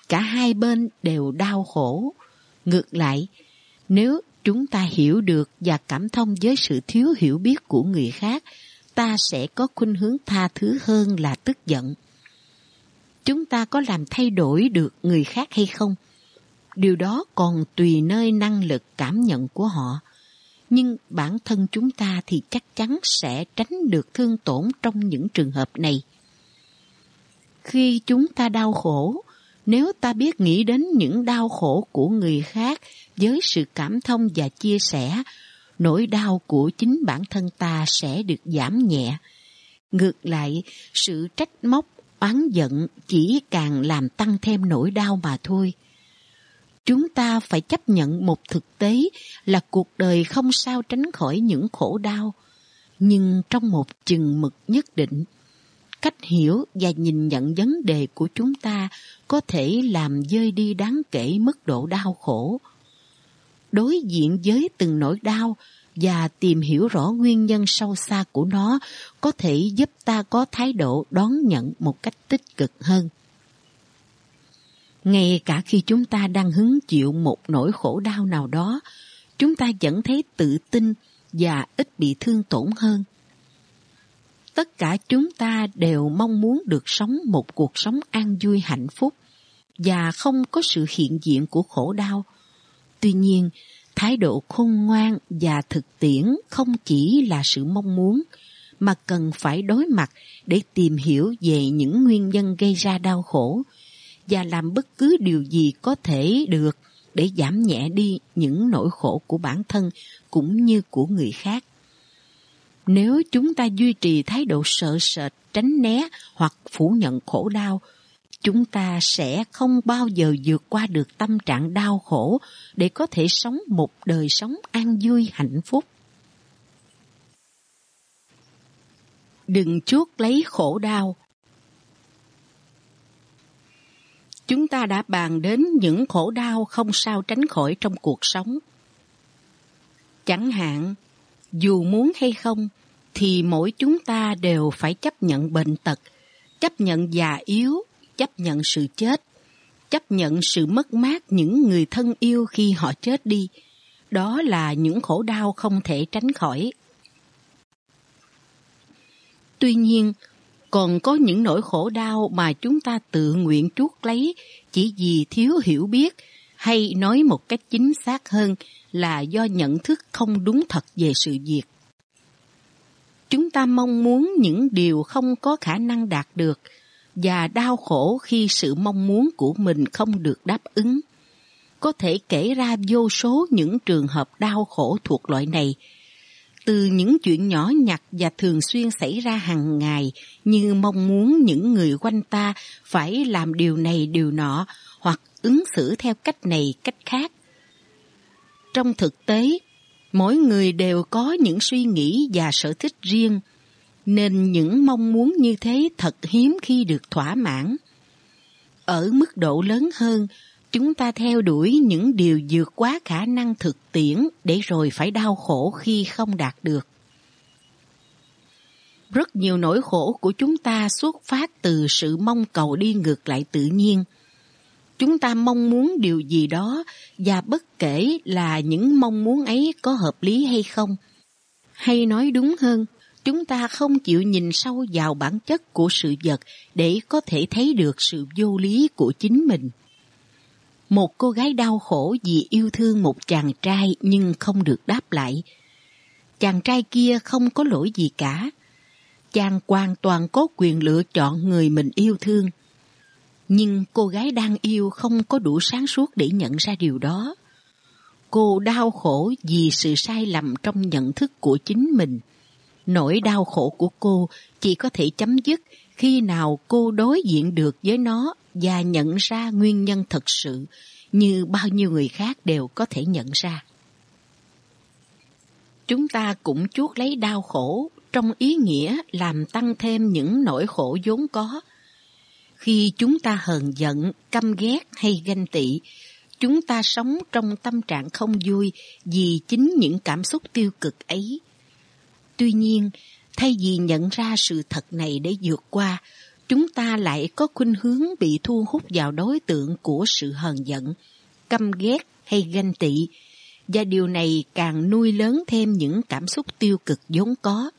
Cả hai bên đều đau khổ. Ngược lại, nếu chúng ta hiểu được và cảm thông với sự thiếu hiểu biết của người khác, ta sẽ có khuynh hướng tha thứ hơn là tức giận. Chúng ta có làm thay đổi được người khác hay không? Điều đó còn tùy nơi năng lực cảm nhận của họ. Nhưng bản thân chúng ta thì chắc chắn sẽ tránh được thương tổn trong những trường hợp này. Khi chúng ta đau khổ, nếu ta biết nghĩ đến những đau khổ của người khác với sự cảm thông và chia sẻ, nỗi đau của chính bản thân ta sẽ được giảm nhẹ. Ngược lại, sự trách móc, oán giận chỉ càng làm tăng thêm nỗi đau mà thôi. Chúng ta phải chấp nhận một thực tế là cuộc đời không sao tránh khỏi những khổ đau, nhưng trong một chừng mực nhất định. Cách hiểu và nhìn nhận vấn đề của chúng ta có thể làm dơi đi đáng kể mức độ đau khổ đối diện với từng nỗi đau và tìm hiểu rõ nguyên nhân sâu xa của nó có thể giúp ta có thái độ đón nhận một cách tích cực hơn. Ngay cả khi chúng ta đang hứng chịu một nỗi khổ đau nào đó, chúng ta vẫn thấy tự tin và ít bị thương tổn hơn. Tất cả chúng ta đều mong muốn được sống một cuộc sống an vui hạnh phúc và không có sự hiện diện của khổ đau Tuy nhiên, thái độ khôn ngoan và thực tiễn không chỉ là sự mong muốn, mà cần phải đối mặt để tìm hiểu về những nguyên nhân gây ra đau khổ và làm bất cứ điều gì có thể được để giảm nhẹ đi những nỗi khổ của bản thân cũng như của người khác. Nếu chúng ta duy trì thái độ sợ sệt, tránh né hoặc phủ nhận khổ đau, chúng ta sẽ không bao giờ vượt qua được tâm trạng đau khổ để có thể sống một đời sống an vui hạnh phúc. Đừng chuốc lấy khổ đau. Chúng ta đã bàn đến những khổ đau không sao tránh khỏi trong cuộc sống. Chẳng hạn, dù muốn hay không, thì mỗi chúng ta đều phải chấp nhận bệnh tật, chấp nhận già yếu chấp nhận sự chết, chấp nhận sự mất mát những người thân yêu khi họ chết đi. Đó là những khổ đau không thể tránh khỏi. Tuy nhiên, còn có những nỗi khổ đau mà chúng ta tự nguyện chuốc lấy chỉ vì thiếu hiểu biết hay nói một cách chính xác hơn là do nhận thức không đúng thật về sự việc. Chúng ta mong muốn những điều không có khả năng đạt được và đau khổ khi sự mong muốn của mình không được đáp ứng. Có thể kể ra vô số những trường hợp đau khổ thuộc loại này, từ những chuyện nhỏ nhặt và thường xuyên xảy ra hàng ngày như mong muốn những người quanh ta phải làm điều này điều nọ hoặc ứng xử theo cách này cách khác. Trong thực tế, mỗi người đều có những suy nghĩ và sở thích riêng nên những mong muốn như thế thật hiếm khi được thỏa mãn. Ở mức độ lớn hơn, chúng ta theo đuổi những điều vượt quá khả năng thực tiễn để rồi phải đau khổ khi không đạt được. Rất nhiều nỗi khổ của chúng ta xuất phát từ sự mong cầu đi ngược lại tự nhiên. Chúng ta mong muốn điều gì đó và bất kể là những mong muốn ấy có hợp lý hay không. Hay nói đúng hơn, chúng ta không chịu nhìn sâu vào bản chất của sự vật để có thể thấy được sự vô lý của chính mình. Một cô gái đau khổ vì yêu thương một chàng trai nhưng không được đáp lại. Chàng trai kia không có lỗi gì cả. Chàng hoàn toàn có quyền lựa chọn người mình yêu thương. Nhưng cô gái đang yêu không có đủ sáng suốt để nhận ra điều đó. Cô đau khổ vì sự sai lầm trong nhận thức của chính mình. Nỗi đau khổ của cô chỉ có thể chấm dứt khi nào cô đối diện được với nó và nhận ra nguyên nhân thật sự như bao nhiêu người khác đều có thể nhận ra. Chúng ta cũng chuốt lấy đau khổ trong ý nghĩa làm tăng thêm những nỗi khổ vốn có. Khi chúng ta hờn giận, căm ghét hay ganh tị, chúng ta sống trong tâm trạng không vui vì chính những cảm xúc tiêu cực ấy. Tuy nhiên, thay vì nhận ra sự thật này để vượt qua, chúng ta lại có khuynh hướng bị thu hút vào đối tượng của sự hờn giận, căm ghét hay ganh tị, và điều này càng nuôi lớn thêm những cảm xúc tiêu cực vốn có.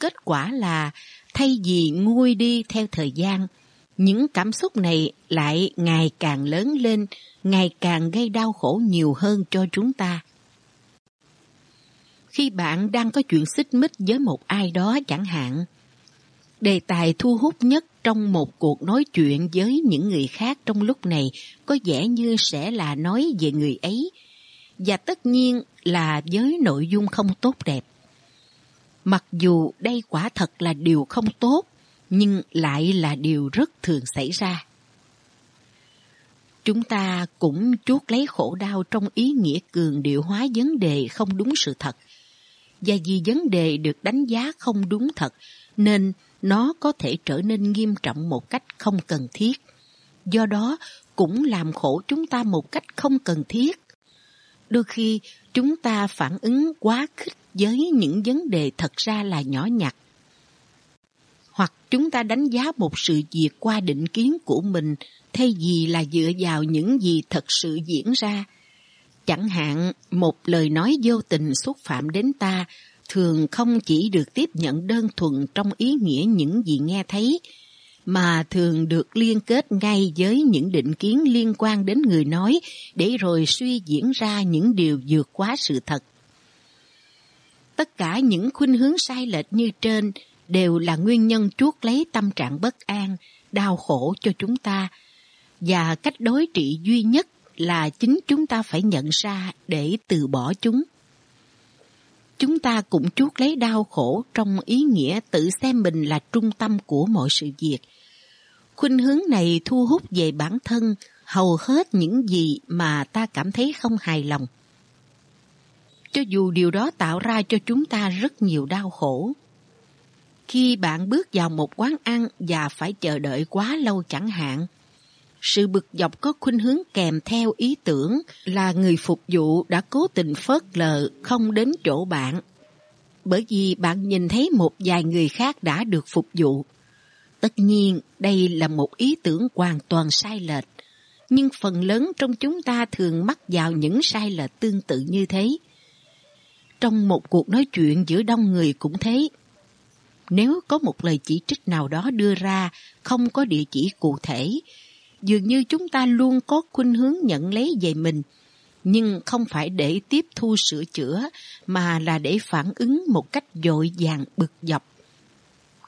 Kết quả là, thay vì nguôi đi theo thời gian, những cảm xúc này lại ngày càng lớn lên, ngày càng gây đau khổ nhiều hơn cho chúng ta. Khi bạn đang có chuyện xích mích với một ai đó chẳng hạn, đề tài thu hút nhất trong một cuộc nói chuyện với những người khác trong lúc này có vẻ như sẽ là nói về người ấy, và tất nhiên là với nội dung không tốt đẹp. Mặc dù đây quả thật là điều không tốt, nhưng lại là điều rất thường xảy ra. Chúng ta cũng chuốt lấy khổ đau trong ý nghĩa cường điệu hóa vấn đề không đúng sự thật. Và vì vấn đề được đánh giá không đúng thật, nên nó có thể trở nên nghiêm trọng một cách không cần thiết. Do đó, cũng làm khổ chúng ta một cách không cần thiết. Đôi khi, chúng ta phản ứng quá khích với những vấn đề thật ra là nhỏ nhặt hoặc chúng ta đánh giá một sự việc qua định kiến của mình thay vì là dựa vào những gì thật sự diễn ra. Chẳng hạn, một lời nói vô tình xúc phạm đến ta thường không chỉ được tiếp nhận đơn thuần trong ý nghĩa những gì nghe thấy, mà thường được liên kết ngay với những định kiến liên quan đến người nói để rồi suy diễn ra những điều vượt quá sự thật. Tất cả những khuynh hướng sai lệch như trên đều là nguyên nhân chuốt lấy tâm trạng bất an, đau khổ cho chúng ta. Và cách đối trị duy nhất là chính chúng ta phải nhận ra để từ bỏ chúng. Chúng ta cũng chuốc lấy đau khổ trong ý nghĩa tự xem mình là trung tâm của mọi sự việc. Khuynh hướng này thu hút về bản thân hầu hết những gì mà ta cảm thấy không hài lòng. Cho dù điều đó tạo ra cho chúng ta rất nhiều đau khổ, khi bạn bước vào một quán ăn và phải chờ đợi quá lâu chẳng hạn, sự bực dọc có khuynh hướng kèm theo ý tưởng là người phục vụ đã cố tình phớt lờ không đến chỗ bạn. Bởi vì bạn nhìn thấy một vài người khác đã được phục vụ. Tất nhiên, đây là một ý tưởng hoàn toàn sai lệch, nhưng phần lớn trong chúng ta thường mắc vào những sai lệch tương tự như thế. Trong một cuộc nói chuyện giữa đông người cũng thế, nếu có một lời chỉ trích nào đó đưa ra không có địa chỉ cụ thể, dường như chúng ta luôn có khuynh hướng nhận lấy về mình, nhưng không phải để tiếp thu sửa chữa mà là để phản ứng một cách dội vàng bực dọc.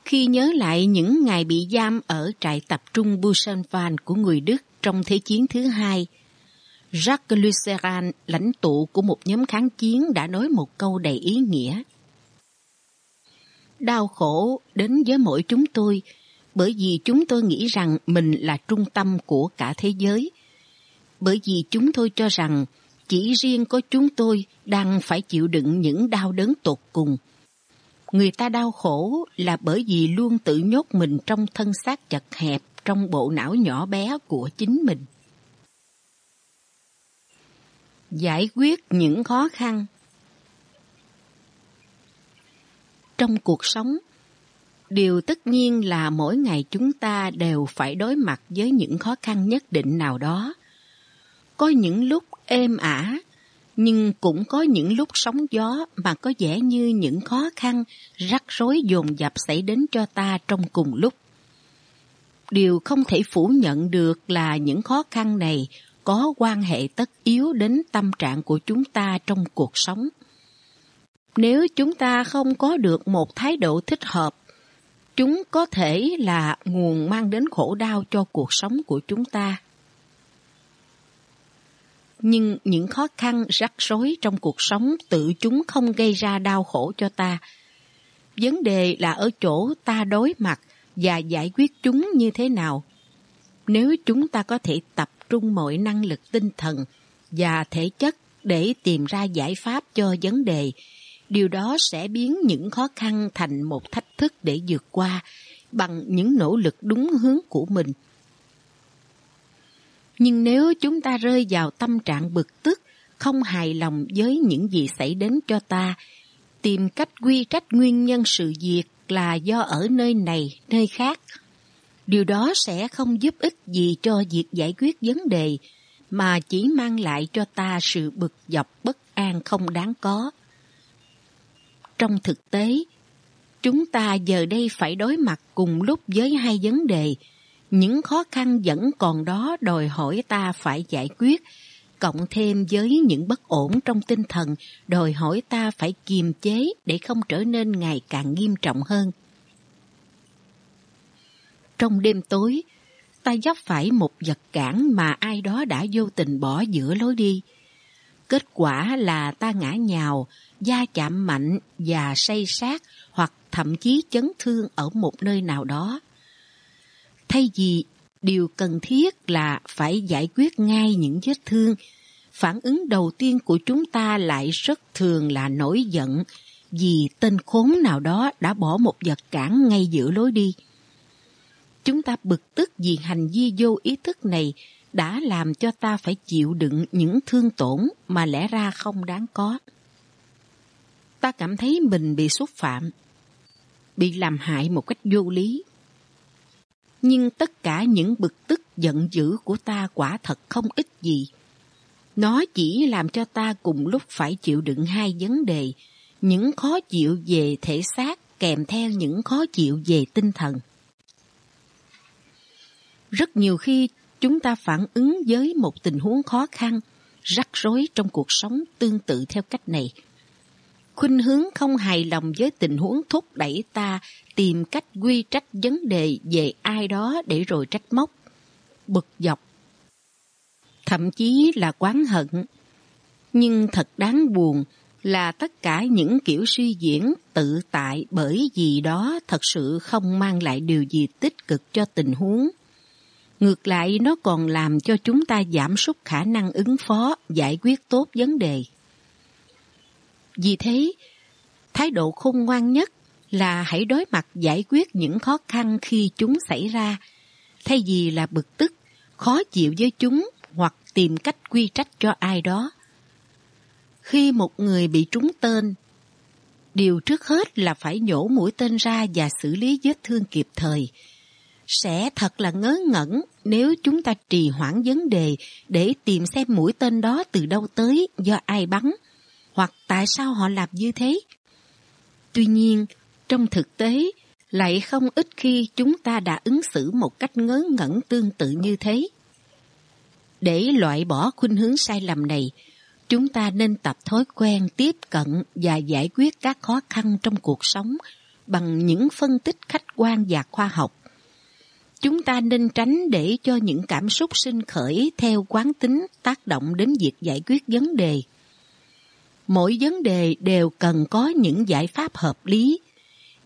Khi nhớ lại những ngày bị giam ở trại tập trung Buchenwald của người Đức trong Thế chiến thứ hai, Jacques Lucéran, lãnh tụ của một nhóm kháng chiến đã nói một câu đầy ý nghĩa – Đau khổ đến với mỗi chúng tôi bởi vì chúng tôi nghĩ rằng mình là trung tâm của cả thế giới. Bởi vì chúng tôi cho rằng chỉ riêng có chúng tôi đang phải chịu đựng những đau đớn tột cùng. Người ta đau khổ là bởi vì luôn tự nhốt mình trong thân xác chật hẹp trong bộ não nhỏ bé của chính mình. Giải quyết những khó khăn trong cuộc sống điều tất nhiên là mỗi ngày chúng ta đều phải đối mặt với những khó khăn nhất định nào đó có những lúc êm ả Nhưng cũng có những lúc sóng gió mà có vẻ như những khó khăn, rắc rối dồn dập xảy đến cho ta trong cùng lúc. Điều không thể phủ nhận được là những khó khăn này có quan hệ tất yếu đến tâm trạng của chúng ta trong cuộc sống. Nếu chúng ta không có được một thái độ thích hợp, chúng có thể là nguồn mang đến khổ đau cho cuộc sống của chúng ta. Nhưng những khó khăn rắc rối trong cuộc sống tự chúng không gây ra đau khổ cho ta. Vấn đề là ở chỗ ta đối mặt và giải quyết chúng như thế nào. Nếu chúng ta có thể tập trung mọi năng lực tinh thần và thể chất để tìm ra giải pháp cho vấn đề, điều đó sẽ biến những khó khăn thành một thách thức để vượt qua bằng những nỗ lực đúng hướng của mình. Nhưng nếu chúng ta rơi vào tâm trạng bực tức, không hài lòng với những gì xảy đến cho ta, tìm cách quy trách nguyên nhân sự việc là do ở nơi này, nơi khác. Điều đó sẽ không giúp ích gì cho việc giải quyết vấn đề, mà chỉ mang lại cho ta sự bực dọc bất an không đáng có. Trong thực tế, chúng ta giờ đây phải đối mặt cùng lúc với hai vấn đề. Những khó khăn vẫn còn đó đòi hỏi ta phải giải quyết, cộng thêm với những bất ổn trong tinh thần đòi hỏi ta phải kiềm chế để không trở nên ngày càng nghiêm trọng hơn. Trong đêm tối, ta dấp phải một vật cản mà ai đó đã vô tình bỏ giữa lối đi. Kết quả là ta ngã nhào, da chạm mạnh và say sát hoặc thậm chí chấn thương ở một nơi nào đó. Thay vì điều cần thiết là phải giải quyết ngay những vết thương, phản ứng đầu tiên của chúng ta lại rất thường là nổi giận vì tên khốn nào đó đã bỏ một vật cản ngay giữa lối đi. Chúng ta bực tức vì hành vi vô ý thức này đã làm cho ta phải chịu đựng những thương tổn mà lẽ ra không đáng có. Ta cảm thấy mình bị xúc phạm, bị làm hại một cách vô lý. Nhưng tất cả những bực tức giận dữ của ta quả thật không ích gì. Nó chỉ làm cho ta cùng lúc phải chịu đựng hai vấn đề, những khó chịu về thể xác kèm theo những khó chịu về tinh thần. Rất nhiều khi chúng ta phản ứng với một tình huống khó khăn, rắc rối trong cuộc sống tương tự theo cách này. Khuynh hướng không hài lòng với tình huống thúc đẩy ta tìm cách quy trách vấn đề về ai đó để rồi trách móc, bực dọc, thậm chí là quán hận. Nhưng thật đáng buồn là tất cả những kiểu suy diễn tự tại bởi vì đó thật sự không mang lại điều gì tích cực cho tình huống Ngược lại nó còn làm cho chúng ta giảm sút khả năng ứng phó, giải quyết tốt vấn đề. Vì thế, thái độ khôn ngoan nhất là hãy đối mặt giải quyết những khó khăn khi chúng xảy ra, thay vì là bực tức, khó chịu với chúng hoặc tìm cách quy trách cho ai đó. Khi một người bị trúng tên, điều trước hết là phải nhổ mũi tên ra và xử lý vết thương kịp thời, sẽ thật là ngớ ngẩn nếu chúng ta trì hoãn vấn đề để tìm xem mũi tên đó từ đâu tới, do ai bắn, hoặc tại sao họ làm như thế. Tuy nhiên, trong thực tế, lại không ít khi chúng ta đã ứng xử một cách ngớ ngẩn tương tự như thế. Để loại bỏ khuynh hướng sai lầm này, chúng ta nên tập thói quen tiếp cận và giải quyết các khó khăn trong cuộc sống bằng những phân tích khách quan và khoa học Chúng ta nên tránh để cho những cảm xúc sinh khởi theo quán tính tác động đến việc giải quyết vấn đề. Mỗi vấn đề đều cần có những giải pháp hợp lý,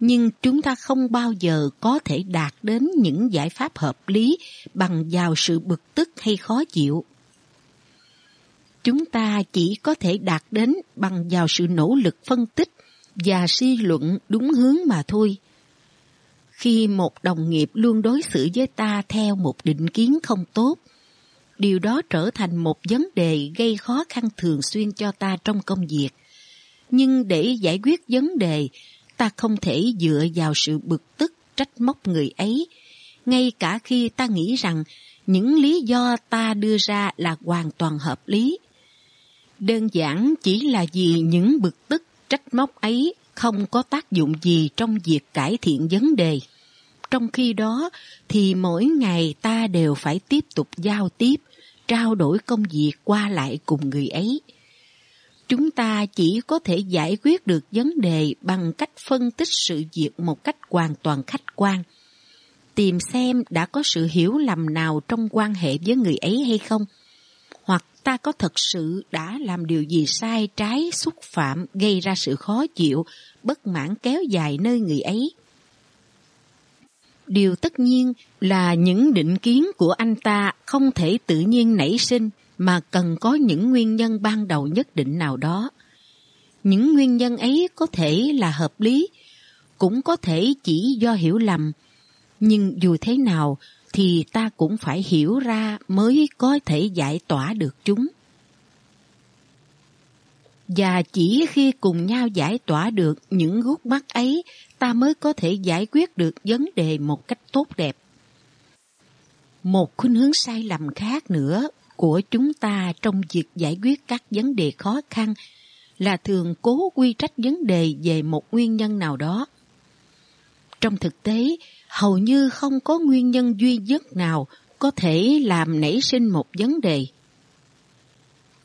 nhưng chúng ta không bao giờ có thể đạt đến những giải pháp hợp lý bằng vào sự bực tức hay khó chịu. Chúng ta chỉ có thể đạt đến bằng vào sự nỗ lực phân tích và suy luận đúng hướng mà thôi khi một đồng nghiệp luôn đối xử với ta theo một định kiến không tốt. Điều đó trở thành một vấn đề gây khó khăn thường xuyên cho ta trong công việc. Nhưng để giải quyết vấn đề, ta không thể dựa vào sự bực tức trách móc người ấy, ngay cả khi ta nghĩ rằng những lý do ta đưa ra là hoàn toàn hợp lý. Đơn giản chỉ là vì những bực tức trách móc ấy không có tác dụng gì trong việc cải thiện vấn đề. Trong khi đó thì mỗi ngày ta đều phải tiếp tục giao tiếp, trao đổi công việc qua lại cùng người ấy. Chúng ta chỉ có thể giải quyết được vấn đề bằng cách phân tích sự việc một cách hoàn toàn khách quan. Tìm xem đã có sự hiểu lầm nào trong quan hệ với người ấy hay không hoặc ta có thật sự đã làm điều gì sai trái xúc phạm gây ra sự khó chịu, bất mãn kéo dài nơi người ấy. Điều tất nhiên là những định kiến của anh ta không thể tự nhiên nảy sinh mà cần có những nguyên nhân ban đầu nhất định nào đó. Những nguyên nhân ấy có thể là hợp lý, cũng có thể chỉ do hiểu lầm, nhưng dù thế nào thì ta cũng phải hiểu ra mới có thể giải tỏa được chúng. Và chỉ khi cùng nhau giải tỏa được những gút mắt ấy, ta mới có thể giải quyết được vấn đề một cách tốt đẹp. Một khuynh hướng sai lầm khác nữa của chúng ta trong việc giải quyết các vấn đề khó khăn là thường cố quy trách vấn đề về một nguyên nhân nào đó. Trong thực tế, hầu như không có nguyên nhân duy nhất nào có thể làm nảy sinh một vấn đề.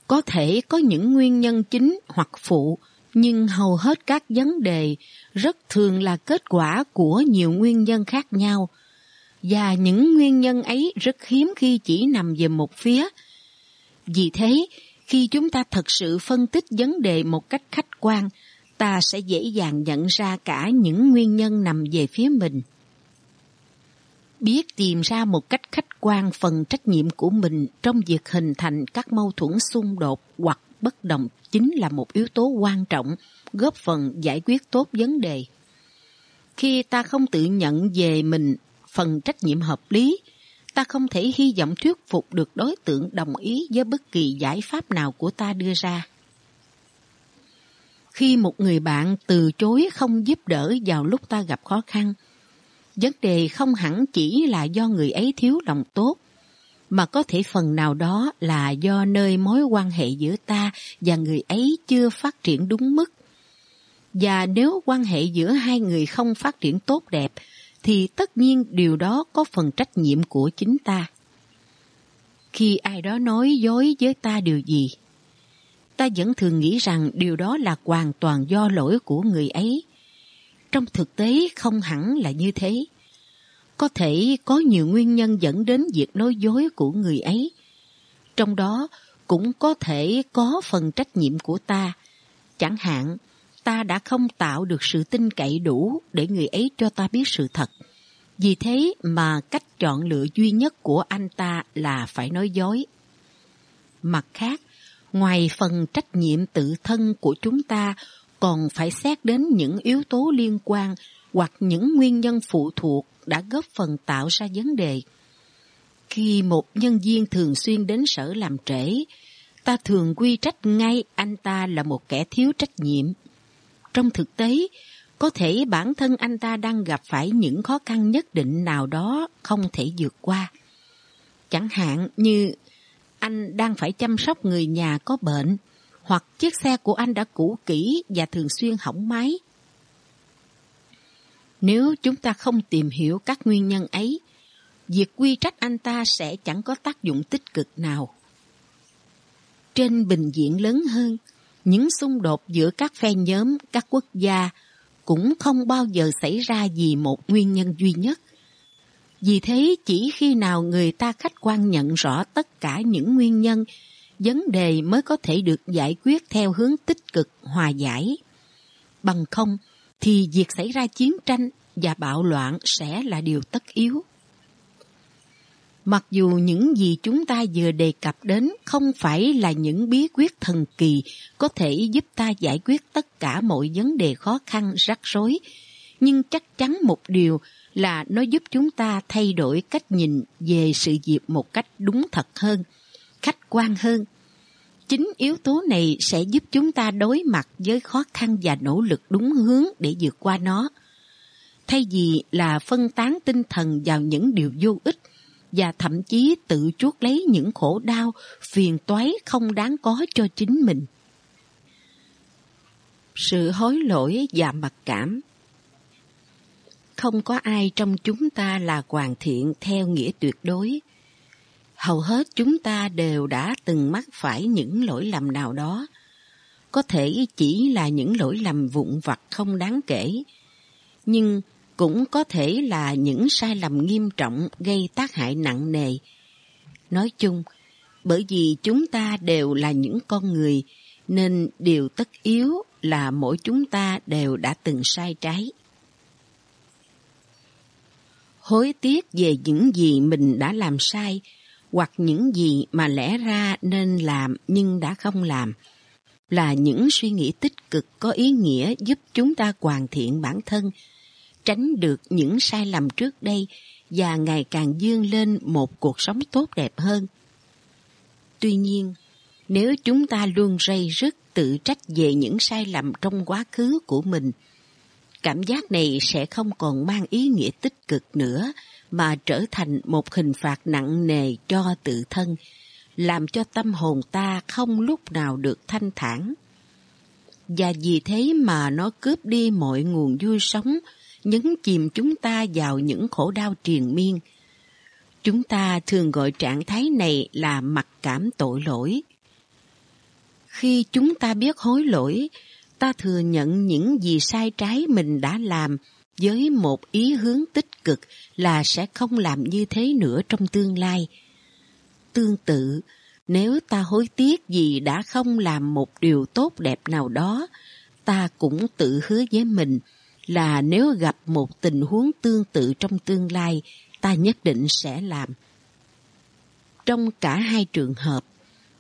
Có thể có những nguyên nhân chính hoặc phụ, nhưng hầu hết các vấn đề rất thường là kết quả của nhiều nguyên nhân khác nhau. Và những nguyên nhân ấy rất hiếm khi chỉ nằm về một phía. Vì thế, khi chúng ta thật sự phân tích vấn đề một cách khách quan, ta sẽ dễ dàng nhận ra cả những nguyên nhân nằm về phía mình biết tìm ra một cách khách quan phần trách nhiệm của mình trong việc hình thành các mâu thuẫn xung đột hoặc bất đồng chính là một yếu tố quan trọng góp phần giải quyết tốt vấn đề. Khi ta không tự nhận về mình phần trách nhiệm hợp lý, ta không thể hy vọng thuyết phục được đối tượng đồng ý với bất kỳ giải pháp nào của ta đưa ra. Khi một người bạn từ chối không giúp đỡ vào lúc ta gặp khó khăn, Vấn đề không hẳn chỉ là do người ấy thiếu lòng tốt, mà có thể phần nào đó là do nơi mối quan hệ giữa ta và người ấy chưa phát triển đúng mức. Và nếu quan hệ giữa hai người không phát triển tốt đẹp, thì tất nhiên điều đó có phần trách nhiệm của chính ta. Khi ai đó nói dối với ta điều gì, ta vẫn thường nghĩ rằng điều đó là hoàn toàn do lỗi của người ấy trong thực tế không hẳn là như thế. Có thể có nhiều nguyên nhân dẫn đến việc nói dối của người ấy. Trong đó cũng có thể có phần trách nhiệm của ta. Chẳng hạn, ta đã không tạo được sự tin cậy đủ để người ấy cho ta biết sự thật. Vì thế mà cách chọn lựa duy nhất của anh ta là phải nói dối. Mặt khác, ngoài phần trách nhiệm tự thân của chúng ta còn phải xét đến những yếu tố liên quan hoặc những nguyên nhân phụ thuộc đã góp phần tạo ra vấn đề. Khi một nhân viên thường xuyên đến sở làm trễ, ta thường quy trách ngay anh ta là một kẻ thiếu trách nhiệm. Trong thực tế, có thể bản thân anh ta đang gặp phải những khó khăn nhất định nào đó không thể vượt qua. Chẳng hạn như anh đang phải chăm sóc người nhà có bệnh, hoặc chiếc xe của anh đã cũ kỹ và thường xuyên hỏng máy. Nếu chúng ta không tìm hiểu các nguyên nhân ấy, việc quy trách anh ta sẽ chẳng có tác dụng tích cực nào. Trên bình diện lớn hơn, những xung đột giữa các phe nhóm, các quốc gia cũng không bao giờ xảy ra vì một nguyên nhân duy nhất. Vì thế chỉ khi nào người ta khách quan nhận rõ tất cả những nguyên nhân vấn đề mới có thể được giải quyết theo hướng tích cực hòa giải. Bằng không, thì việc xảy ra chiến tranh và bạo loạn sẽ là điều tất yếu. Mặc dù những gì chúng ta vừa đề cập đến không phải là những bí quyết thần kỳ có thể giúp ta giải quyết tất cả mọi vấn đề khó khăn rắc rối, nhưng chắc chắn một điều là nó giúp chúng ta thay đổi cách nhìn về sự việc một cách đúng thật hơn, khách quan hơn. Chính yếu tố này sẽ giúp chúng ta đối mặt với khó khăn và nỗ lực đúng hướng để vượt qua nó. Thay vì là phân tán tinh thần vào những điều vô ích và thậm chí tự chuốc lấy những khổ đau, phiền toái không đáng có cho chính mình. Sự hối lỗi và mặc cảm Không có ai trong chúng ta là hoàn thiện theo nghĩa tuyệt đối. Hầu hết chúng ta đều đã từng mắc phải những lỗi lầm nào đó. Có thể chỉ là những lỗi lầm vụn vặt không đáng kể, nhưng cũng có thể là những sai lầm nghiêm trọng gây tác hại nặng nề. Nói chung, bởi vì chúng ta đều là những con người, nên điều tất yếu là mỗi chúng ta đều đã từng sai trái. Hối tiếc về những gì mình đã làm sai, hoặc những gì mà lẽ ra nên làm nhưng đã không làm, là những suy nghĩ tích cực có ý nghĩa giúp chúng ta hoàn thiện bản thân, tránh được những sai lầm trước đây và ngày càng dương lên một cuộc sống tốt đẹp hơn. Tuy nhiên, nếu chúng ta luôn rây rứt tự trách về những sai lầm trong quá khứ của mình, cảm giác này sẽ không còn mang ý nghĩa tích cực nữa mà trở thành một hình phạt nặng nề cho tự thân, làm cho tâm hồn ta không lúc nào được thanh thản. Và vì thế mà nó cướp đi mọi nguồn vui sống, nhấn chìm chúng ta vào những khổ đau triền miên. Chúng ta thường gọi trạng thái này là mặc cảm tội lỗi. Khi chúng ta biết hối lỗi, ta thừa nhận những gì sai trái mình đã làm với một ý hướng tích cực là sẽ không làm như thế nữa trong tương lai. Tương tự, nếu ta hối tiếc vì đã không làm một điều tốt đẹp nào đó, ta cũng tự hứa với mình là nếu gặp một tình huống tương tự trong tương lai, ta nhất định sẽ làm. Trong cả hai trường hợp,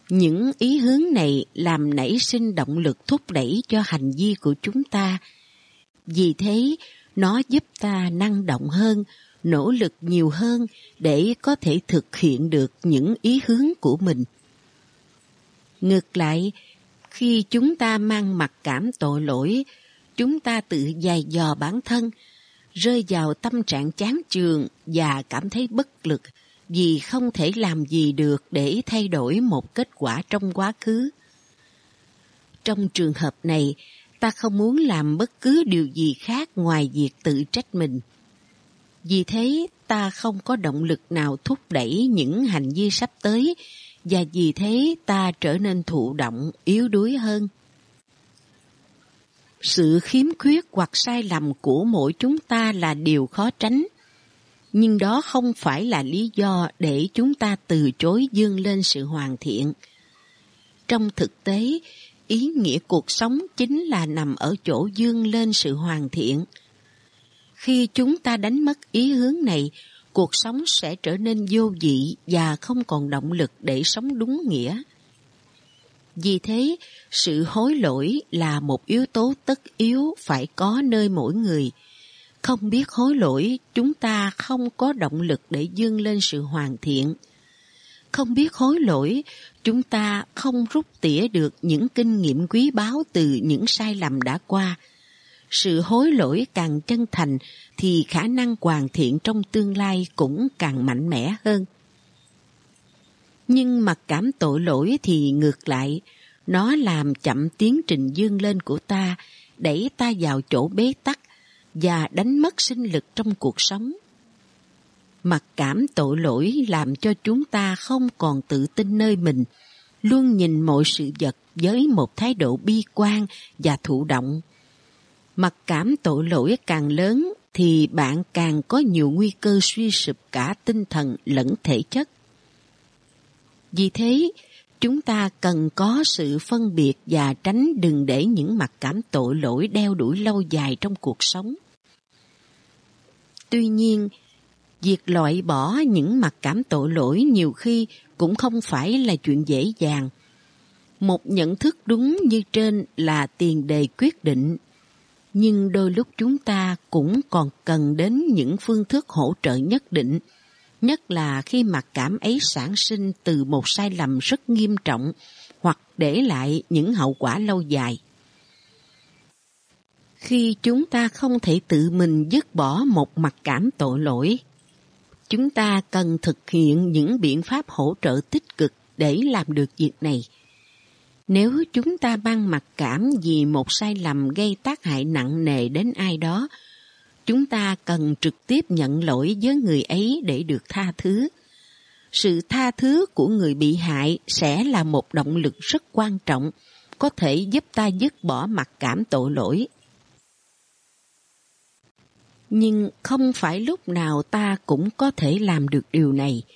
những ý hướng này làm nảy sinh động lực thúc đẩy cho hành vi của chúng ta. Vì thế, nó giúp ta năng động hơn, nỗ lực nhiều hơn để có thể thực hiện được những ý hướng của mình. Ngược lại, khi chúng ta mang mặc cảm tội lỗi, chúng ta tự dày dò bản thân, rơi vào tâm trạng chán chường và cảm thấy bất lực vì không thể làm gì được để thay đổi một kết quả trong quá khứ. Trong trường hợp này, ta không muốn làm bất cứ điều gì khác ngoài việc tự trách mình. Vì thế, ta không có động lực nào thúc đẩy những hành vi sắp tới và vì thế ta trở nên thụ động, yếu đuối hơn. Sự khiếm khuyết hoặc sai lầm của mỗi chúng ta là điều khó tránh, nhưng đó không phải là lý do để chúng ta từ chối dương lên sự hoàn thiện. Trong thực tế, ý nghĩa cuộc sống chính là nằm ở chỗ dương lên sự hoàn thiện. Khi chúng ta đánh mất ý hướng này, cuộc sống sẽ trở nên vô vị và không còn động lực để sống đúng nghĩa. Vì thế, sự hối lỗi là một yếu tố tất yếu phải có nơi mỗi người. Không biết hối lỗi, chúng ta không có động lực để dương lên sự hoàn thiện. Không biết hối lỗi, chúng ta không rút tỉa được những kinh nghiệm quý báu từ những sai lầm đã qua. Sự hối lỗi càng chân thành thì khả năng hoàn thiện trong tương lai cũng càng mạnh mẽ hơn. Nhưng mặc cảm tội lỗi thì ngược lại, nó làm chậm tiến trình dương lên của ta, đẩy ta vào chỗ bế tắc và đánh mất sinh lực trong cuộc sống. Mặc cảm tội lỗi làm cho chúng ta không còn tự tin nơi mình, luôn nhìn mọi sự vật với một thái độ bi quan và thụ động. Mặc cảm tội lỗi càng lớn thì bạn càng có nhiều nguy cơ suy sụp cả tinh thần lẫn thể chất. Vì thế, chúng ta cần có sự phân biệt và tránh đừng để những mặc cảm tội lỗi đeo đuổi lâu dài trong cuộc sống. Tuy nhiên, việc loại bỏ những mặc cảm tội lỗi nhiều khi cũng không phải là chuyện dễ dàng. Một nhận thức đúng như trên là tiền đề quyết định nhưng đôi lúc chúng ta cũng còn cần đến những phương thức hỗ trợ nhất định, nhất là khi mặc cảm ấy sản sinh từ một sai lầm rất nghiêm trọng hoặc để lại những hậu quả lâu dài. Khi chúng ta không thể tự mình dứt bỏ một mặc cảm tội lỗi, Chúng ta cần thực hiện những biện pháp hỗ trợ tích cực để làm được việc này. Nếu chúng ta mang mặc cảm vì một sai lầm gây tác hại nặng nề đến ai đó, chúng ta cần trực tiếp nhận lỗi với người ấy để được tha thứ. Sự tha thứ của người bị hại sẽ là một động lực rất quan trọng, có thể giúp ta dứt bỏ mặc cảm tội lỗi. Nhưng không phải lúc nào ta cũng có thể làm được điều này –